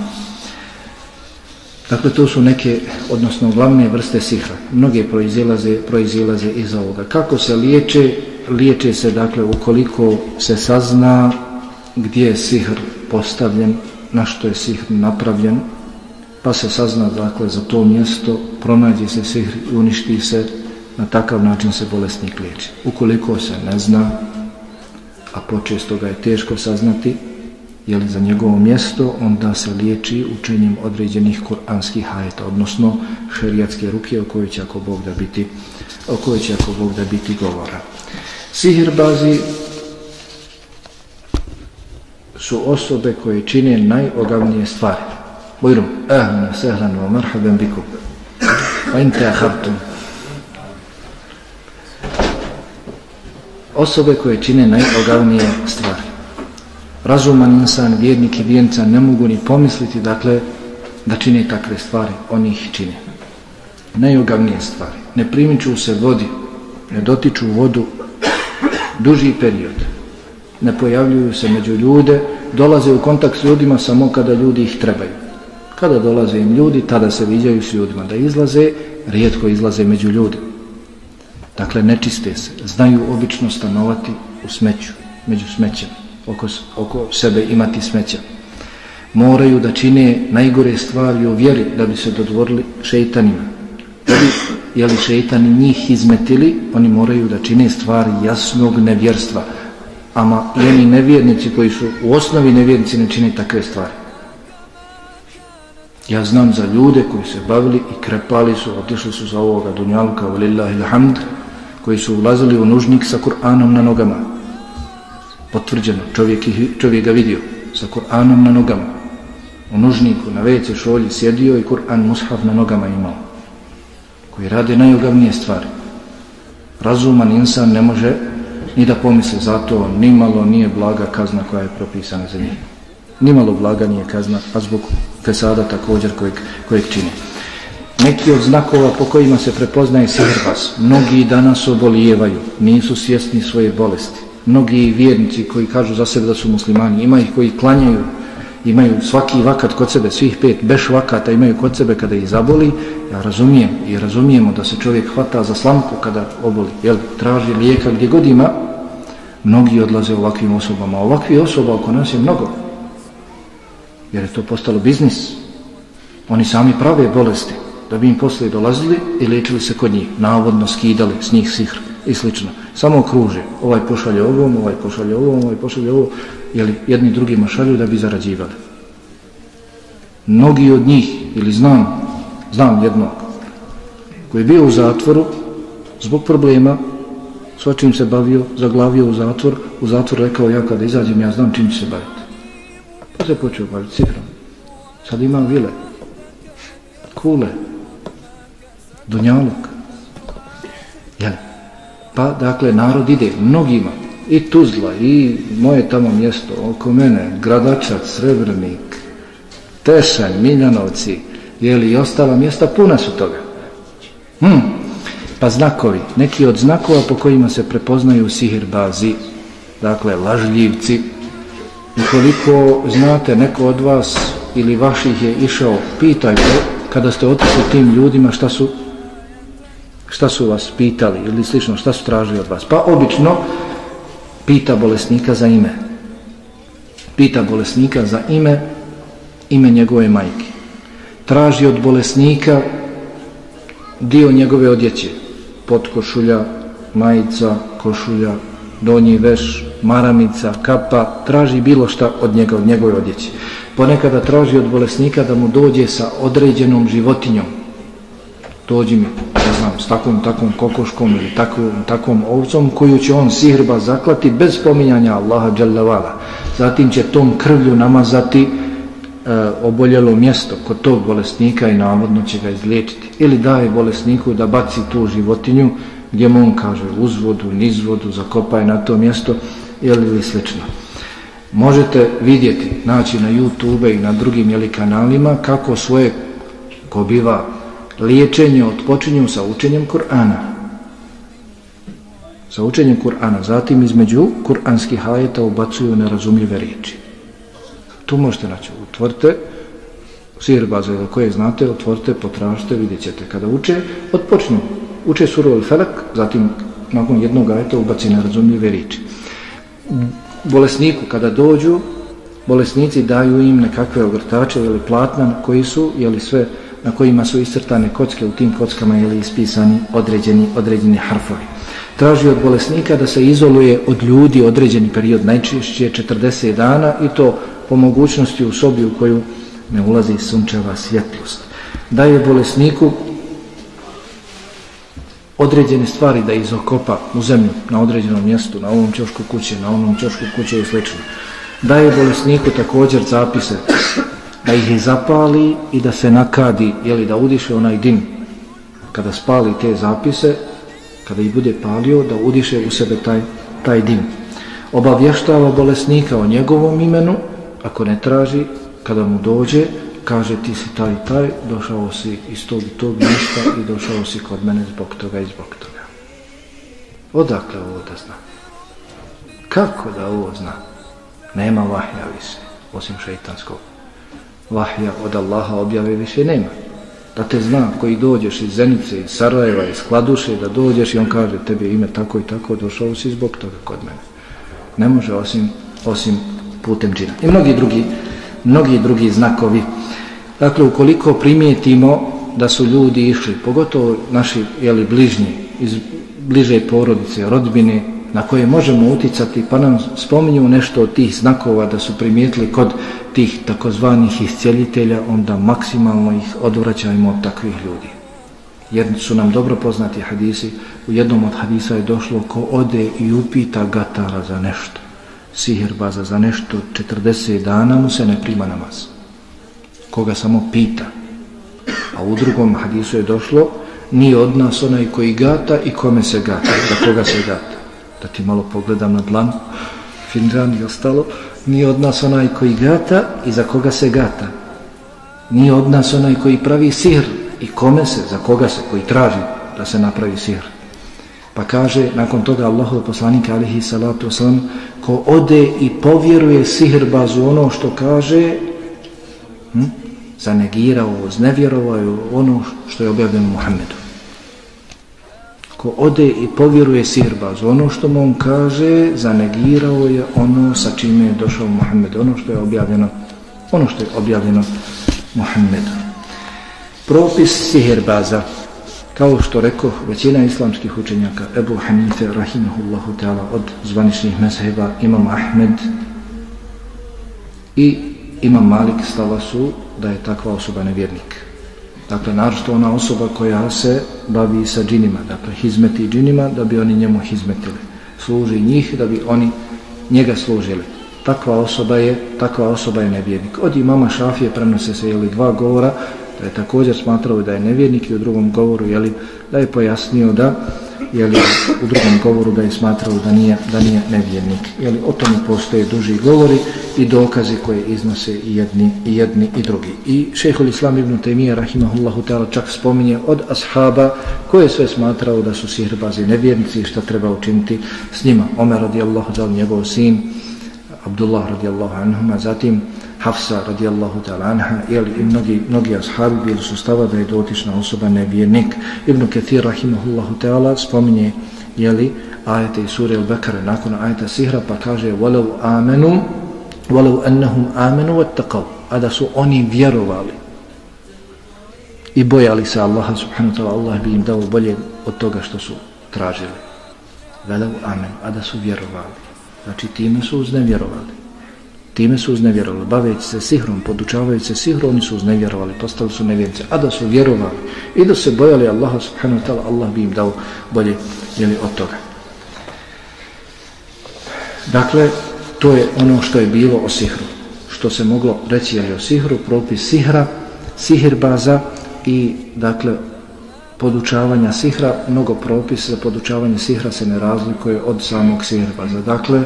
Dakle, to su neke, odnosno glavne vrste sihra. Mnoge proizilaze, proizilaze iz ovoga. Kako se liječe? Liječe se, dakle, ukoliko se sazna gdje je sihr postavljen, na što je sihr napravljen, pa se sazna dakle za to mjesto, pronađe se sihr i uništi se, na takav način se bolesnik liječi. Ukoliko se ne zna, a počesto ga je teško saznati, je li za njegovo mjesto, onda se liječi učenjem određenih kuranskih hajeta, odnosno šerijatske ruke o kojoj će ako Bog da biti, o kojoj će ako Bog da biti govora. Sihir bazi su osobe koje čine najogavnije stvari. Bojrum, ahlan, sehlan, wa marhaban bikum. Wa inta ahabtum. Osobe koje čine najogavnije stvari. Razuman insan, vjernik i vjenca ne mogu ni pomisliti, dakle, da čine takve stvari. Oni ih čine. Najogavnije stvari. Ne primiču se vodi, ne dotiču vodu duži period ne pojavljuju se među ljude, dolaze u kontakt s ljudima samo kada ljudi ih trebaju. Kada dolaze im ljudi, tada se viđaju s ljudima da izlaze, rijetko izlaze među ljude. Dakle, ne čiste se, znaju obično stanovati u smeću, među smećem, oko, oko sebe imati smeća. Moraju da čine najgore stvari u vjeri da bi se dodvorili šeitanima. Da bi, jeli šeitani njih izmetili, oni moraju da čine stvari jasnog nevjerstva, ama i oni nevjernici koji su u osnovi nevjernici ne čine takve stvari. Ja znam za ljude koji se bavili i krepali su, otišli su za ovoga dunjalka, valillahi ilhamd, koji su ulazili u nužnik sa Kur'anom na nogama. Potvrđeno, čovjek, čovjek ga vidio, sa Kur'anom na nogama. U nužniku, na vece šolji sjedio i Kur'an mushaf na nogama imao. Koji rade najogavnije stvari. Razuman insan ne može ni da pomisle za to, nimalo nije blaga kazna koja je propisana za njih. Nimalo blaga nije kazna, a zbog fesada također kojeg, kojeg čini. Neki od znakova po kojima se prepoznaje sihrbas, mnogi danas obolijevaju, nisu svjesni svoje bolesti. Mnogi vjernici koji kažu za sebe da su muslimani, ima ih koji klanjaju, imaju svaki vakat kod sebe, svih pet beš vakata imaju kod sebe kada ih zaboli, ja razumijem i razumijemo da se čovjek hvata za slamku kada oboli, jel, traži lijeka gdje god ima, mnogi odlaze ovakvim osobama. Ovakvi osoba oko nas je mnogo. jer je to postalo biznis. Oni sami prave bolesti da bi im poslije dolazili i liječili se kod njih, navodno skidali s njih sihr i slično. Samo kruže, ovaj pošalje ovom, ovaj pošalje ovom, ovaj pošalje ovom, jeli jedni drugima šalju da bi zarađivali. Mnogi od njih, ili znam, znam jednog, koji je bio u zatvoru zbog problema, svačim se bavio, zaglavio u zatvor, u zatvor rekao ja kada izađem, ja znam čim ću se baviti. Pa se počeo baviti cifrom. Sad imam vile, kule, dunjalog. Jel? Pa, dakle, narod ide mnogima, i Tuzla, i moje tamo mjesto, oko mene, Gradačac, Srebrnik, Tešanj, Miljanovci, jeli, i ostala mjesta, puna su toga. Hmm. Pa znakovi, neki od znakova po kojima se prepoznaju sihirbazi, dakle, lažljivci, ukoliko znate neko od vas ili vaših je išao, pitajte, kada ste otišli tim ljudima, šta su šta su vas pitali ili slično, šta su tražili od vas. Pa obično pita bolesnika za ime. Pita bolesnika za ime, ime njegove majke. Traži od bolesnika dio njegove odjeće. potkošulja majica, košulja, donji veš, maramica, kapa, traži bilo šta od njega, od njegove odjeće. Ponekada traži od bolesnika da mu dođe sa određenom životinjom. Dođi mi, ne znam, s takvom, takvom kokoškom ili takvom, takvom ovcom koju će on sihrba zaklati bez spominjanja Allaha dželjavala. Zatim će tom krvlju namazati e, oboljelo mjesto kod tog bolesnika i navodno će ga izliječiti. Ili daje bolesniku da baci tu životinju gdje mu on kaže uzvodu, nizvodu, zakopaj na to mjesto ili, ili slično. Možete vidjeti, naći na YouTube i na drugim jeli, kanalima kako svoje ko biva liječenje odpočinju sa učenjem Kur'ana. Sa učenjem Kur'ana. Zatim između kur'anskih ajeta ubacuju nerazumljive riječi. Tu možete naći. Utvorite sir baze ili koje znate, otvorite, potražite, vidjet ćete. Kada uče, odpočinju. Uče suru al-Felak, zatim nakon jednog ajeta ubaci nerazumljive riječi. Bolesniku kada dođu, bolesnici daju im nekakve ogrtače ili platna koji su, jeli sve, na kojima su iscrtane kocke, u tim kockama je ispisani određeni, određeni harfovi. Traži od bolesnika da se izoluje od ljudi određeni period, najčešće 40 dana i to po mogućnosti u sobi u koju ne ulazi sunčeva svjetlost. Daje bolesniku određene stvari da izokopa u zemlju na određenom mjestu, na ovom čošku kuće, na onom čošku kuće i sl. Daje bolesniku također zapise da ih zapali i da se nakadi, jeli da udiše onaj dim kada spali te zapise, kada ih bude palio, da udiše u sebe taj, taj dim. Obavještava bolesnika o njegovom imenu, ako ne traži, kada mu dođe, kaže ti si taj taj, došao si iz tog i tog mjesta i došao si kod mene zbog toga i zbog toga. Odakle ovo da zna? Kako da ovo zna? Nema vahja više, osim šeitanskog vahja od Allaha objave više nema. Da te zna koji dođeš iz Zenice, iz Sarajeva, iz Kladuše, da dođeš i on kaže tebi ime tako i tako, došao si zbog toga kod mene. Ne može osim, osim putem džina. I mnogi drugi, mnogi drugi znakovi. Dakle, ukoliko primijetimo da su ljudi išli, pogotovo naši jeli, bližnji, iz bliže porodice, rodbine, na koje možemo uticati, pa nam spominju nešto od tih znakova da su primijetili kod tih takozvanih iscijelitelja, onda maksimalno ih odvraćajmo od takvih ljudi. Jer su nam dobro poznati hadisi, u jednom od hadisa je došlo ko ode i upita gatara za nešto, sihirbaza za nešto, 40 dana mu se ne prima namaz. Koga samo pita. A u drugom hadisu je došlo, ni od nas onaj koji gata i kome se gata, za koga se gata. Da ti malo pogledam na dlan, finđan i ostalo, Nije od nas onaj koji gata i za koga se gata. Nije od nas onaj koji pravi sihr i kome se, za koga se, koji traži da se napravi sihr. Pa kaže, nakon toga Allahov poslanik alihi salatu wasalam, ko ode i povjeruje sihr bazu ono što kaže, hm, zanegirao, znevjerovao ono što je objavljeno Muhammedu ko ode i povjeruje sirbaz, ono što mu on kaže, zanegirao je ono sa čime je došao Muhammed, ono što je objavljeno ono što je objavljeno Muhammedu. Propis sihirbaza, kao što rekao većina islamskih učenjaka, Ebu Hanife, rahimahullahu ta'ala, od zvaničnih mezheba, Imam Ahmed i Imam Malik stava su da je takva osoba nevjernik. Dakle, naravno ona osoba koja se bavi sa džinima, dakle, hizmeti džinima, da bi oni njemu hizmetili. Služi njih da bi oni njega služili. Takva osoba je, takva osoba je nevjernik. Od imama Šafije prenose se jeli, dva govora, da je također smatrao da je nevjernik i u drugom govoru jeli, da je pojasnio da jeli, u drugom govoru da je smatrao da nije, da nije nevjernik. Jeli, o tome postoje duži govori i dokazi koje iznose i jedni i, jedni i drugi. I šehol Islam ibn Taymiyyah rahimahullahu ta'ala čak spominje od ashaba koje sve smatrao da su sihrbazi nevjernici i šta treba učiniti s njima. Omer radijallahu ta'ala njegov sin, Abdullah radijallahu anhuma, zatim Hafsa radijallahu ta'ala anha jeli, i mnogi, mnogi ashabi bili su stava da je dotična osoba nevjernik. Ibn Kathir rahimahullahu ta'ala spominje jeli, ajete i sura al-Bekare nakon ajeta sihra pa kaže وَلَوْ آمَنُوا وَلَوْ أَنَّهُمْ آمَنُوا وَاتَّقَوْا a da su oni vjerovali i bojali se Allaha subhanahu wa ta'ala Allah bi im dao bolje od toga što su tražili وَلَوْ آمَنُوا a da su vjerovali znači time su uznevjerovali Time su uznevjerovali, baveći se sihrom, podučavajući se sihrom, oni su uznevjerovali, postali su nevjernice. A da su vjerovali i da se bojali Allaha subhanahu wa ta'ala, Allah bi im dao bolje jeli, od toga. Dakle, to je ono što je bilo o sihru. Što se moglo reći jeli, o sihru, propis sihra, sihirbaza i, dakle, podučavanja sihra, mnogo propisa za podučavanje sihra se ne razlikuje od samog sihirbaza. Dakle,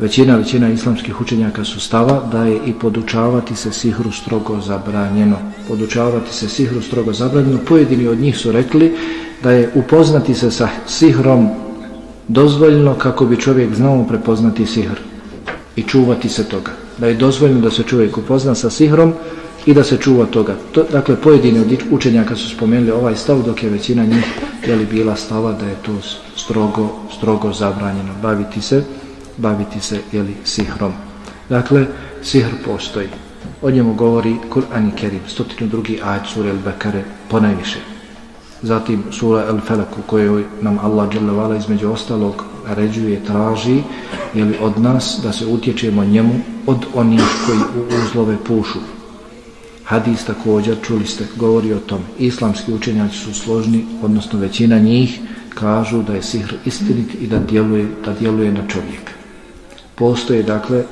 većina, većina islamskih učenjaka su stava da je i podučavati se sihru strogo zabranjeno. Podučavati se sihru strogo zabranjeno. Pojedini od njih su rekli da je upoznati se sa sihrom dozvoljno kako bi čovjek znao prepoznati sihr i čuvati se toga. Da je dozvoljno da se čovjek upozna sa sihrom i da se čuva toga. To, dakle, pojedini od učenjaka su spomenuli ovaj stav, dok je većina njih jeli, bila stava da je to strogo, strogo zabranjeno baviti se baviti se jeli, sihrom. Dakle, sihr postoji. O njemu govori Kur'an i Kerim, 102. ajed sura El-Bekare, ponajviše. Zatim sura El-Felek, u kojoj nam Allah dželevala između ostalog naređuje, traži jeli, od nas da se utječemo njemu od onih koji u uzlove pušu. Hadis također, čuli ste, govori o tom. Islamski učenjaci su složni, odnosno većina njih kažu da je sihr istinit i da djeluje, da djeluje na čovjeka. Postoje dakle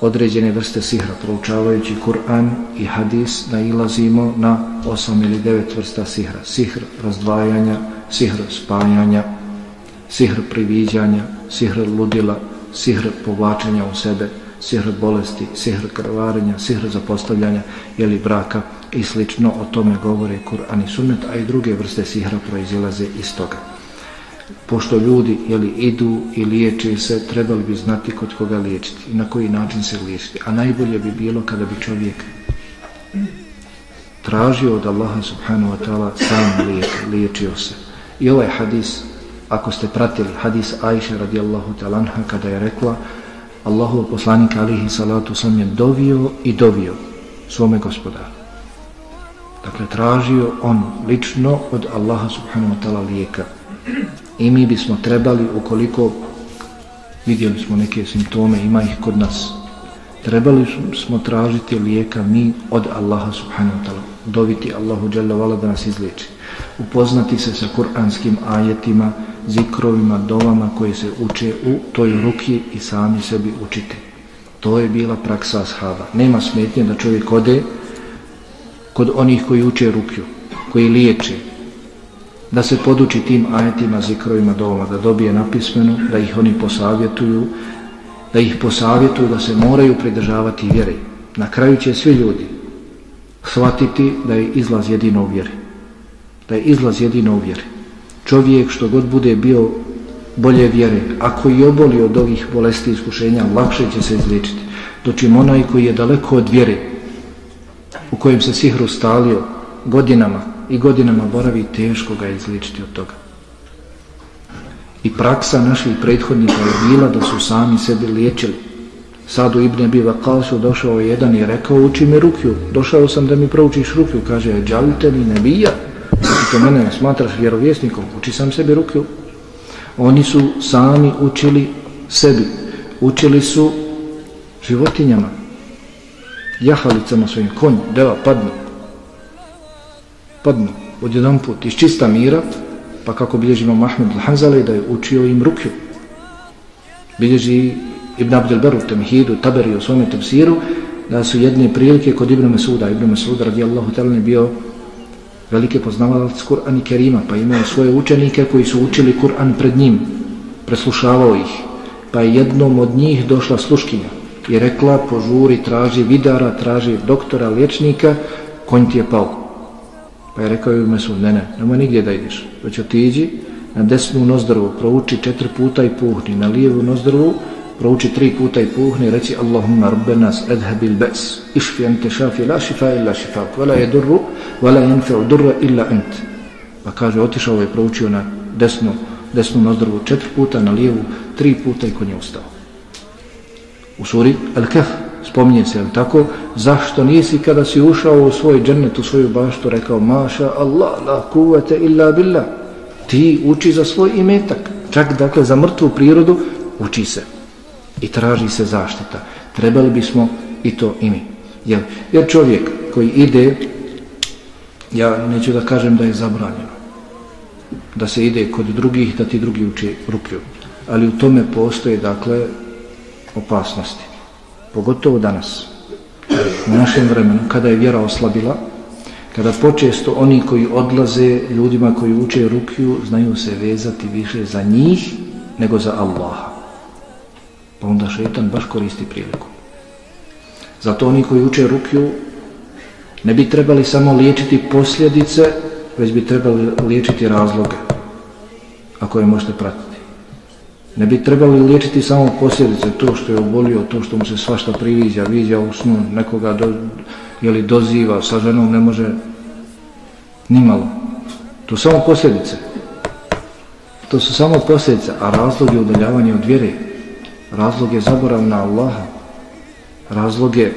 određene vrste sihra, proučavajući Kur'an i hadis, nailazimo na osam ili devet vrsta sihra. Sihr razdvajanja, sihr spajanja, sihr priviđanja, sihr ludila, sihr povlačenja u sebe, sihr bolesti, sihr krvarenja, sihr zapostavljanja ili braka i slično. O tome govore Kur'an i sunnet, a i druge vrste sihra proizilaze iz toga pošto ljudi jeli, idu i liječe se, trebali bi znati kod koga liječiti i na koji način se liječiti. A najbolje bi bilo kada bi čovjek tražio od Allaha subhanahu wa ta'ala sam lijek, liječio se. I ovaj hadis, ako ste pratili hadis Aisha radijallahu talanha kada je rekla Allahu poslanik alihi salatu sam je dovio i dovio svome gospodaru. Dakle, tražio on lično od Allaha subhanahu wa ta'ala lijeka i mi bismo trebali ukoliko vidjeli smo neke simptome ima ih kod nas trebali smo tražiti lijeka mi od Allaha subhanahu wa ta'ala. Doviti Allahu jalla da nas izliječi. Upoznati se sa kuranskim ajetima zikrovima, dovama koje se uče u toj ruki i sami sebi učite to je bila praksa ashaba. Nema smetnje da čovjek ode kod onih koji uče rukju koji liječe da se poduči tim ajetima, zikrovima, dovama, da dobije napismenu, da ih oni posavjetuju, da ih posavjetuju da se moraju pridržavati vjere. Na kraju će svi ljudi shvatiti da je izlaz jedino u vjeri. Da je izlaz jedino u vjeri. Čovjek što god bude bio bolje vjere, ako i oboli od ovih bolesti i iskušenja, lakše će se izličiti. Dočim onaj koji je daleko od vjere, u kojem se sihr ustalio godinama, i godinama boravi teško ga izličiti od toga. I praksa naših prethodnika je bila da su sami sebi liječili. Sadu ibn Abi Waqasu došao jedan i rekao uči mi rukju. Došao sam da mi proučiš rukju. Kaže, džalite li nebija? Ti to mene smatraš vjerovjesnikom. Uči sam sebi rukju. Oni su sami učili sebi. Učili su životinjama. Jahalicama svojim konj, deva, padnu. Padnu. Od jedan put iz čista mira, pa kako bilježi imam Ahmed al-Hanzali da je učio im rukju. Bilježi Ibn Abdelberu, Temhidu, Taberi u svome tefsiru, da su jedne prilike kod Ibn Mesuda. Ibn Mesuda radijallahu ta'ala je bio velike poznavalac Kur'an i Kerima, pa imao svoje učenike koji su učili Kur'an pred njim, preslušavao ih. Pa je jednom od njih došla sluškinja i rekla, požuri, traži vidara, traži doktora, liječnika, konj ti je pao. Pa je rekao Ibn Mesud, ne, ne, nema nigdje da ideš, već otiđi na desnu nozdrvu, prouči četiri puta i puhni, na lijevu nozdrvu, prouči tri puta i puhni i reci Allahumma rabbenas adhabil bas išfi ente šafi la šifa illa šifa wala je durru wala jenfeu durra illa ent pa kaže otišao je proučio na desnu desnu nozdrvu četiri puta na lijevu tri puta i konje ustao. U suri Al-Kahf spominje se tako zašto nisi kada si ušao u svoj džennet u svoju baštu rekao maša Allah la kuvete illa billah ti uči za svoj imetak čak dakle za mrtvu prirodu uči se i traži se zaštita. Trebali bismo i to i mi. Jel? jer čovjek koji ide, ja neću da kažem da je zabranjeno, da se ide kod drugih, da ti drugi uči ruklju. Ali u tome postoje, dakle, opasnosti. Pogotovo danas, u našem vremenu, kada je vjera oslabila, kada počesto oni koji odlaze ljudima koji uče rukiju, znaju se vezati više za njih nego za Allaha. Pa onda šetan baš koristi priliku. Zato oni koji uče rukiju ne bi trebali samo liječiti posljedice, već bi trebali liječiti razloge, ako je možete pratiti. Ne bi trebali liječiti samo posljedice, to što je obolio, to što mu se svašta priviđa, viđa u snu, nekoga do, jeli doziva, sa ženom ne može nimalo. To su samo posljedice. To su samo posljedice, a razlog je udaljavanje od vjere razlog je zaborav na Allaha, razlog je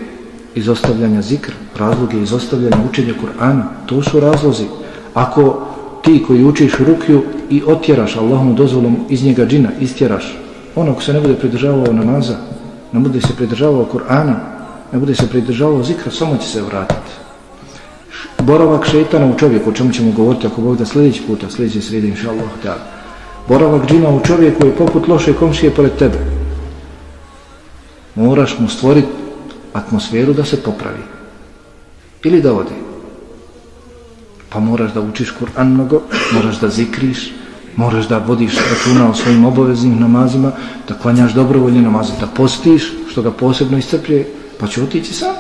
izostavljanja zikra, razlog je izostavljanja učenja Kur'ana, to su razlozi. Ako ti koji učiš rukju i otjeraš Allahom dozvolom iz njega džina, istjeraš, ono ako se ne bude pridržavao namaza, ne bude se pridržavao Kur'ana, ne bude se pridržavao zikra, samo će se vratiti. Boravak šeitana u čovjeku, o čemu ćemo govoriti ako Bog da sljedeći puta, sljedeći sredi, inša Allah, boravak džina u čovjeku je poput loše komšije pored tebe. Moraš mu stvoriti atmosferu da se popravi. Ili da ode pa moraš da učiš Kur'an mnogo moraš da zikriš moraš da vodiš računa o svojim obaveznim namazima da klanjaš dobrovoljne namaze da postiš što ga posebno iscrpljuje pa će otići sam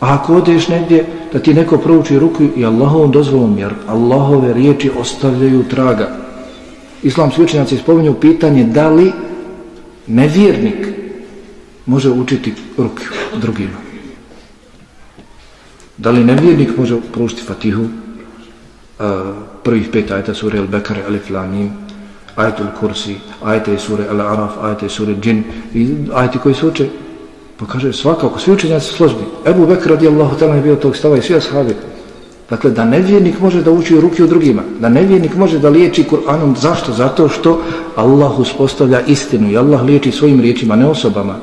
a ako odeš negdje da ti neko prouči ruku i Allahovom dozvolom jer Allahove riječi ostavljaju traga islamski učenjaci spominju pitanje da li nevjernik može učiti ruku drugima. Da li nevjernik može proučiti Fatihu, uh, prvih pet ajeta sure Al-Bekare, Alif Lanim, ajetul Kursi, ajete sure Al-Araf, ajete sure Džin, i ajeti koji se uče, pa kaže svakako, svi učenjaci složni. Ebu Bekr radijallahu ta'ala je bio tog stava i svi ashabi. Dakle, da nevjernik može da uči ruke u drugima, da nevjernik može da liječi Kur'anom, zašto? Zato što Allah uspostavlja istinu i Allah liječi svojim riječima, ne osobama.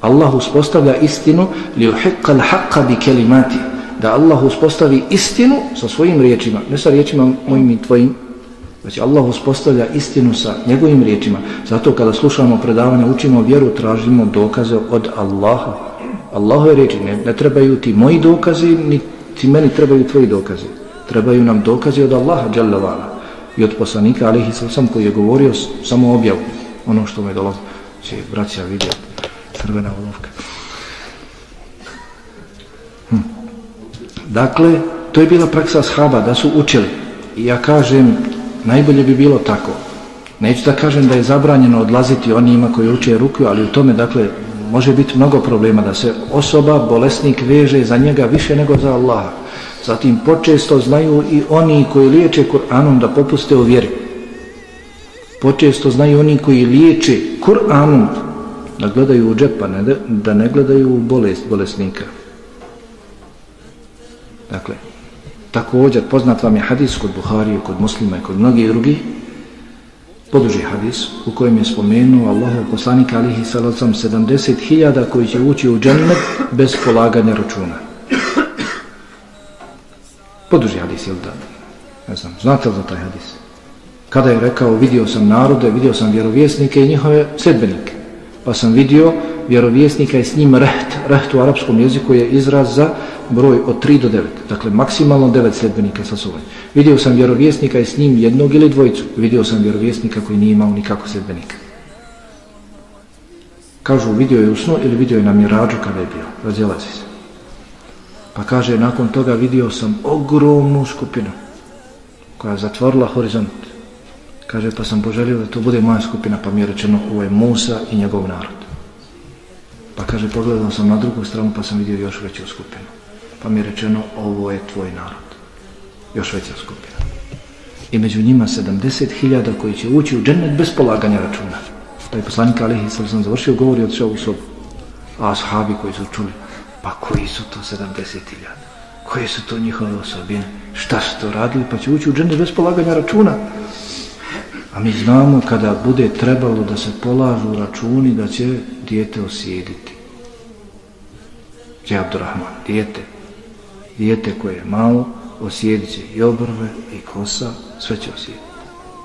Allah uspostavlja istinu li uhiqqa al-haqqa bi kelimati da Allah uspostavi istinu sa svojim riječima ne sa riječima mojim i tvojim već Allah uspostavlja istinu sa njegovim riječima. Zato kada slušamo predavanja učimo vjeru tražimo dokaze od Allaha. Allahove riječi ne, ne trebaju ti moji dokazi ni ti meni trebaju tvoji dokazi. Trebaju nam dokazi od Allaha dželle i od poslanika alihi sam koji je govorio samo objavu ono što me dolazi će braća vidjeti crvena olovka. Hm. Dakle, to je bila praksa shaba, da su učili. I ja kažem, najbolje bi bilo tako. Neću da kažem da je zabranjeno odlaziti onima koji uče ruku, ali u tome, dakle, može biti mnogo problema da se osoba, bolesnik, veže za njega više nego za Allaha. Zatim, počesto znaju i oni koji liječe Kur'anom da popuste u vjeri. Počesto znaju oni koji liječe Kur'anom da gledaju u džepa, pa ne, da ne gledaju u bolest, bolesnika. Dakle, također poznat vam je hadis kod Buharije, kod muslima i kod mnogih drugih, poduži hadis u kojem je spomenuo Allahov poslanika alihi salacom 70.000 koji će ući u džennet bez polaganja računa. Poduži hadis, jel da? Ne znam, znate li za taj hadis? Kada je rekao, vidio sam narode, vidio sam vjerovjesnike i njihove sedbenike. Pa sam vidio vjerovjesnika i s njim reht. Reht u arapskom jeziku je izraz za broj od 3 do 9. Dakle, maksimalno 9 sljedbenika sa sobom. Vidio sam vjerovjesnika i s njim jednog ili dvojicu. Vidio sam vjerovjesnika koji nije imao nikako sljedbenika. Kažu, vidio je u snu ili vidio je na mirađu kada je bio. Razjelazi se. Pa kaže, nakon toga vidio sam ogromnu skupinu koja je zatvorila horizont. Kaže, pa sam poželio da to bude moja skupina, pa mi je rečeno, ovo je Musa i njegov narod. Pa kaže, pogledao sam na drugu stranu, pa sam vidio još veću skupinu. Pa mi je rečeno ovo je tvoj narod. Još veća skupina. I među njima 70.000 koji će ući u džennet bez polaganja računa. Pa je poslanik Alihi sam završio govor i odšao u sobu. A ashabi koji su čuli pa koji su to 70.000 koje su to njihove osobine? Šta su to radili pa će ući u džennet bez polaganja računa? A mi znamo kada bude trebalo da se polažu računi da će dijete osjediti Gdje je Abdurrahman? Dijete dijete koje je malo, osjedit će i obrve i kosa, sve će osjediti.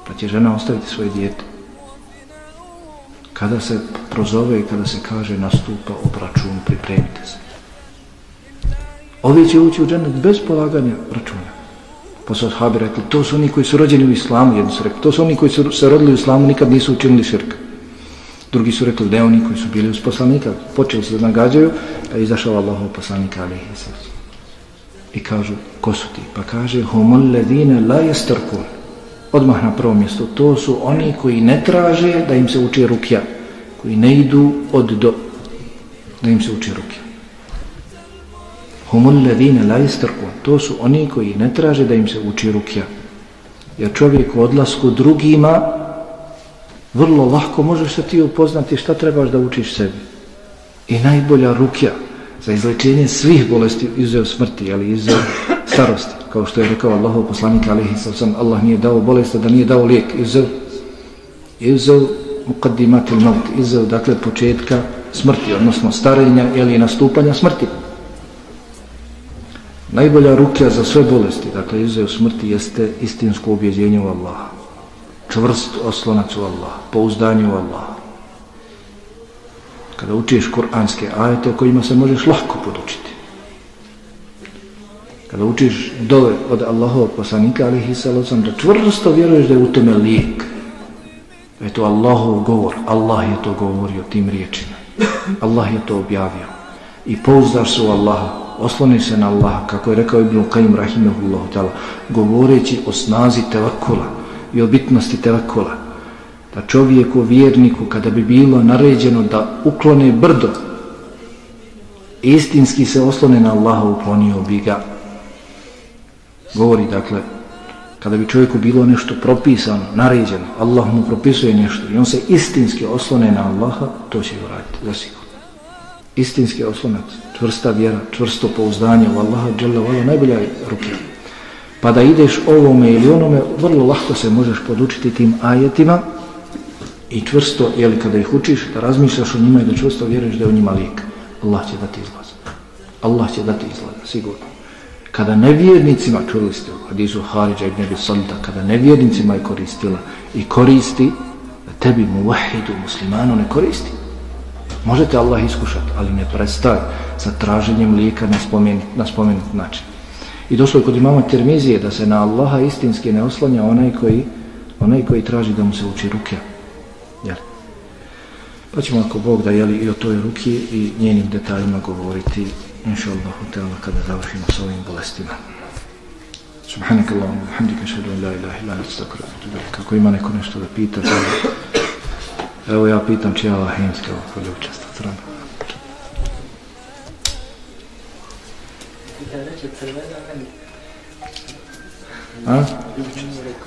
Pa će žena ostaviti svoje dijete. Kada se prozove i kada se kaže nastupa obračun, pripremite se. Ovi će ući u džennet bez polaganja računa. Pa su ashabi rekli, to su oni koji su rođeni u islamu, jedni su rekli, to su oni koji su se rodili u islamu, nikad nisu učinili širka. Drugi su rekli, ne oni koji su bili uz poslanika, počeli se da nagađaju, a izašao Allahov poslanika, ali i i kažu ko su ti pa kaže humul ledine la jestrkun. odmah na prvo mjesto to su oni koji ne traže da im se uči rukja koji ne idu od do da im se uči rukja humul ladina la yastarkun to su oni koji ne traže da im se uči rukja jer čovjek u odlasku drugima vrlo lahko možeš se ti upoznati šta trebaš da učiš sebi i najbolja rukja za izlečenje svih bolesti izuzev smrti, ali izuzev starosti. Kao što je rekao Allahov poslanik, alihi sallam, Allah nije dao bolest, da nije dao lijek. Izuzev, izuzev muqaddimatil maut, izuzev, dakle, početka smrti, odnosno starenja ili nastupanja smrti. Najbolja rukja za sve bolesti, dakle, izuzev smrti, jeste istinsko objeđenje u Allaha. Čvrst oslonac u Allaha, pouzdanje u Allaha kada učiš kuranske ajete kojima se možeš lahko podučiti. Kada učiš dove od Allahovog poslanika, alihi sallam, da čvrsto vjeruješ da je u tome lijek. Da je to Allahov govor. Allah je to govorio tim riječima. Allah je to objavio. I pouzdaš se u Allaha. Osloni se na Allaha, kako je rekao Ibn Qayyim rahimehullahu ta'ala, govoreći o snazi tevakula i o bitnosti tevakula da čovjeku, vjerniku, kada bi bilo naređeno da uklone brdo, istinski se oslone na Allaha uklonio bi ga. Govori, dakle, kada bi čovjeku bilo nešto propisano, naređeno, Allah mu propisuje nešto i on se istinski oslone na Allaha, to će uraditi, zasigurno. Istinski oslonac, čvrsta vjera, čvrsto pouzdanje u Allaha, dželle vala, najbolja je ruke. Pa da ideš ovome ili onome, vrlo lahko se možeš podučiti tim ajetima, i čvrsto, jeli kada ih učiš, da razmišljaš o njima i da čvrsto vjeruješ da je u njima lijek. Allah će dati izlaz. Allah će dati izlaz, sigurno. Kada nevjernicima, čuli ste u hadisu Haridža ibn Abi Salta, kada nevjernicima je koristila i koristi, tebi muvahidu muslimanu ne koristi. Možete Allah iskušati, ali ne prestaje sa traženjem lijeka na spomenut, na spomenut način. I došlo je kod imama termizije da se na Allaha istinski ne oslanja onaj koji, onaj koji traži da mu se uči rukja. Jel? Pa ćemo ako Bog da jeli i o toj ruki i njenim detaljima govoriti inša Allah kada završimo s ovim bolestima. Subhanak Allahum, hamdika šadu la ilaha ila nastakra. Ako ima neko nešto da pita, da Evo ja pitam čija je lahimska oko ljučasta strana. A?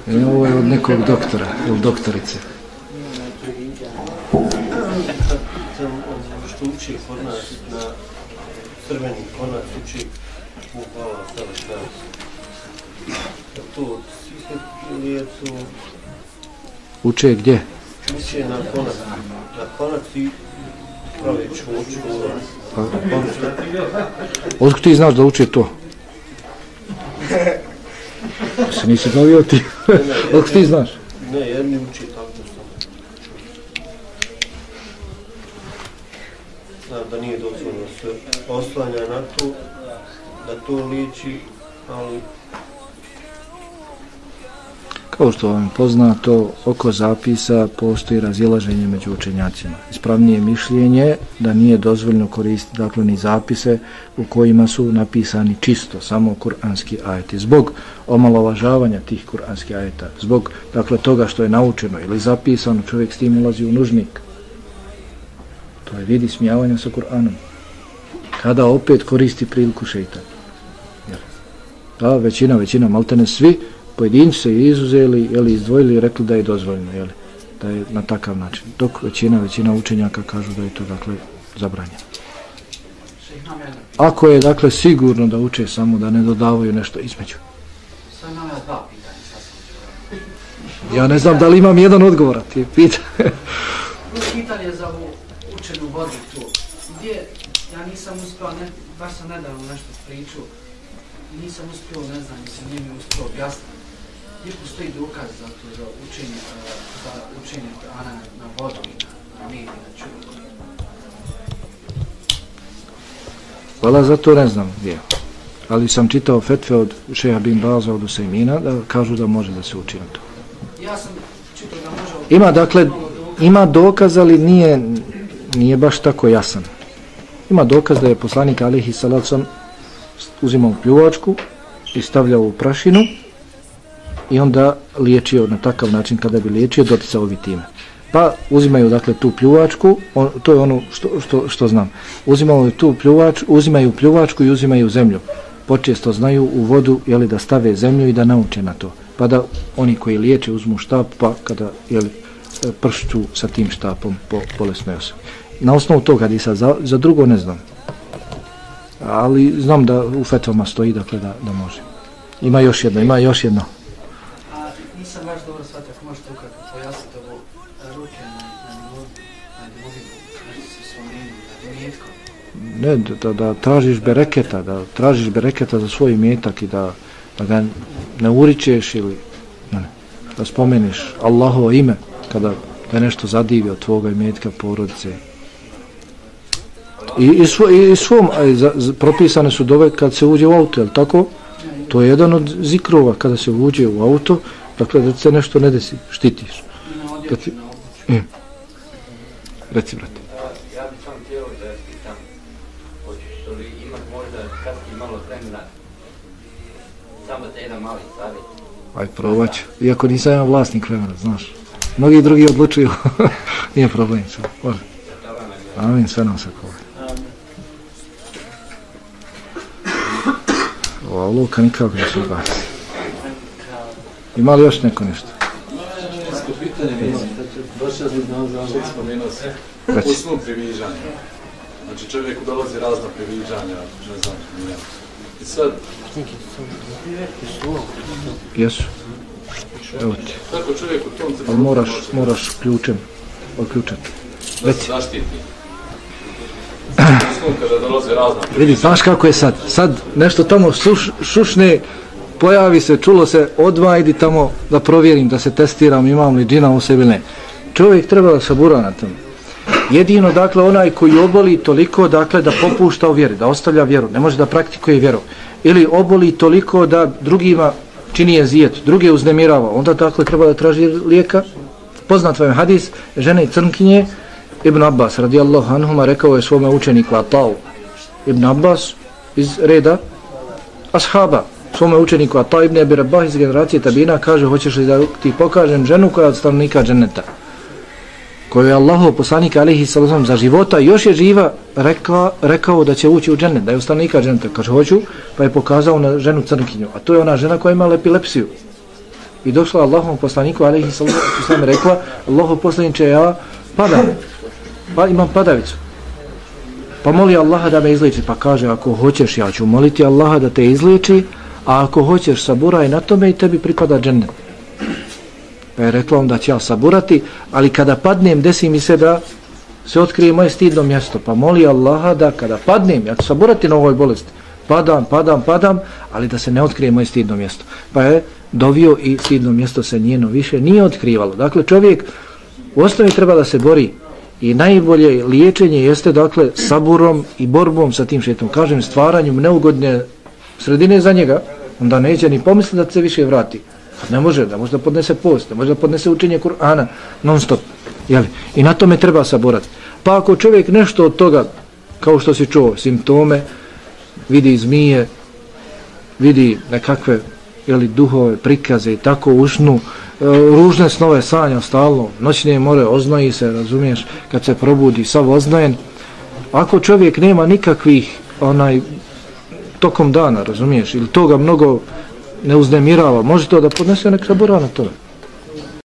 E, ovo je od nekog doktora ili doktorice. So uči kod nas na crveni konac uči u hvala sada šta je to ili je to Uče gdje? Uči na konac na konac i pravi čuču Pa, Otko ti znaš da uče to? Se nisi bavio ti? Otko ti znaš? ne jedni uči tako samo znam da nije dozvoljno se oslanja na to da to liči ali Kao što vam je poznato, oko zapisa postoji razilaženje među učenjacima. Ispravnije mišljenje da nije dozvoljno koristiti dakle, ni zapise u kojima su napisani čisto, samo kuranski ajeti. Zbog omalovažavanja tih kuranskih ajeta, zbog dakle, toga što je naučeno ili zapisano, čovjek s tim ulazi u nužnik. To je vidi smijavanja sa Kur'anom. Kada opet koristi priliku šeitan. Da, pa većina, većina, maltene svi, pojedinci se izuzeli ili izdvojili i rekli da je dozvoljeno, jeli, da je na takav način. Dok većina, većina učenjaka kažu da je to dakle zabranjeno. Ako je dakle sigurno da uče samo da ne dodavaju nešto između. Ja dva pitanja. Ja ne znam da li imam jedan odgovor, a ti pita. Pitanje za ovu učenu vodu tu. Gdje, ja nisam uspio, ne, baš sam nedavno nešto pričao, nisam uspio, ne znam, mislim, nije mi uspio objasniti. Gdje postoji dokaz za to, za učenje, za učenje Korana na vodu i na, na med i na čuvu? Hvala, za to ne znam gdje. Ali sam čitao fetve od Šeha Bin Baza od Usajmina da kažu da može da se uči na to. Ja sam čitao da može... Ima dakle, ima dokaz, ali nije, nije baš tako jasan. Ima dokaz da je poslanik Alihi Salacom uzimao pljuvačku i stavljao u prašinu i onda liječio na takav način kada bi liječio doticao bi time. Pa uzimaju dakle tu pljuvačku, on, to je ono što, što, što znam. Uzimaju tu pljuvač, uzimaju pljuvačku i uzimaju zemlju. Počesto znaju u vodu jeli, da stave zemlju i da nauče na to. Pa da oni koji liječe uzmu štap pa kada jeli, pršću sa tim štapom po bolesnoj osobi. Na osnovu toga hadisa, za, za drugo ne znam. Ali znam da u fetvama stoji dakle da, da može. Ima još jedno, ima još jedno. Nisam baš dobro shvatio, ako možete ukratko pojasniti ovo e, ruke na, na na nivou, nešto se na imetkom. ne, da, da tražiš bereketa, da tražiš bereketa za svoj imetak i da, da ga ne uričeš ili ne, da spomeniš Allahovo ime kada te nešto zadivi od tvoga imetka porodice. I, i, svo, i svom, aj, za, za, propisane su dove kad se uđe u auto, je tako? To je jedan od zikrova kada se uđe u auto, dakle da se nešto ne desi, štitiš. Na ti, odjeću, na obuću. e, reci, brate. Ja bih sam htio da pitam, hoćeš li imat možda kasnije malo vremena, samo te jedan mali savjet. Aj, probat ću. Iako nisam ja vlasnik vremena, znaš. Mnogi drugi odlučuju. Nije problem. Sve. Može. Amin, sve nam se kova. Ova luka nikako ne se ugasi. Ima li još neko nešto? Isko pitanje mi je, baš ja znam za što spomenuo se, u svom priviđanju. Znači čovjeku dolazi razna priviđanja, ne znam, ne. I sad, Jesu. Evo ti. kako čovjek u tom trenutku Ali moraš, može moraš ključem odključati. da se zaštiti? U svom kada dolaze razna Vidi, znaš kako je sad? Sad nešto tamo šuš, šušne, pojavi se, čulo se, odvajdi tamo da provjerim, da se testiram, imam li džina u sebi ne. Čovjek treba da sabura na tom. Jedino, dakle, onaj koji oboli toliko, dakle, da popušta u vjeri, da ostavlja vjeru, ne može da praktikuje vjeru. Ili oboli toliko da drugima čini je zijet, druge uznemirava, onda, dakle, treba da traži lijeka. Poznat vam hadis žene crnkinje, Ibn Abbas radijallahu anhuma rekao je svome učeniku Atau Ibn Abbas iz reda ashaba svome učeniku Atau ibn Abi Rabah iz generacije Tabina kaže hoćeš li da ti pokažem ženu koja je od stanovnika dženeta koju je Allahov poslanik alihi sallam za života još je živa rekao, rekao da će ući u dženet da je od stanovnika dženeta kaže hoću pa je pokazao na ženu crnkinju. A to je ona žena koja ima epilepsiju. I došla Allahom poslaniku alihi sallam rekla Allahov poslaniče ja padam. Pa imam padavicu. Pa moli Allaha da me izliči, pa kaže ako hoćeš ja ću moliti Allaha da te izliči, a ako hoćeš saburaj na tome i tebi pripada džennet. Pa je rekla onda će ja saburati, ali kada padnem desi mi se da se otkrije moje stidno mjesto, pa moli Allaha da kada padnem, ja ću saburati na ovoj bolesti, padam, padam, padam, ali da se ne otkrije moje stidno mjesto. Pa je dovio i stidno mjesto se njeno više nije otkrivalo. Dakle, čovjek u osnovi treba da se bori i najbolje liječenje jeste dakle saburom i borbom sa tim šetom. Kažem, stvaranjem neugodne sredine za njega, onda neće ni pomisliti da se više vrati. Ne može, da može da podnese post, da može da podnese učenje Kur'ana non stop. Jeli? I na tome treba saborati. Pa ako čovjek nešto od toga, kao što si čuo, simptome, vidi zmije, vidi nekakve jeli, duhove, prikaze i tako usnu, e, ružne snove sanja stalno, noćne more, oznoji se, razumiješ, kad se probudi, sav oznojen. Ako čovjek nema nikakvih onaj tokom dana, razumiješ, ili toga mnogo ne uznemirava, može to da podnese nek sabora na tome.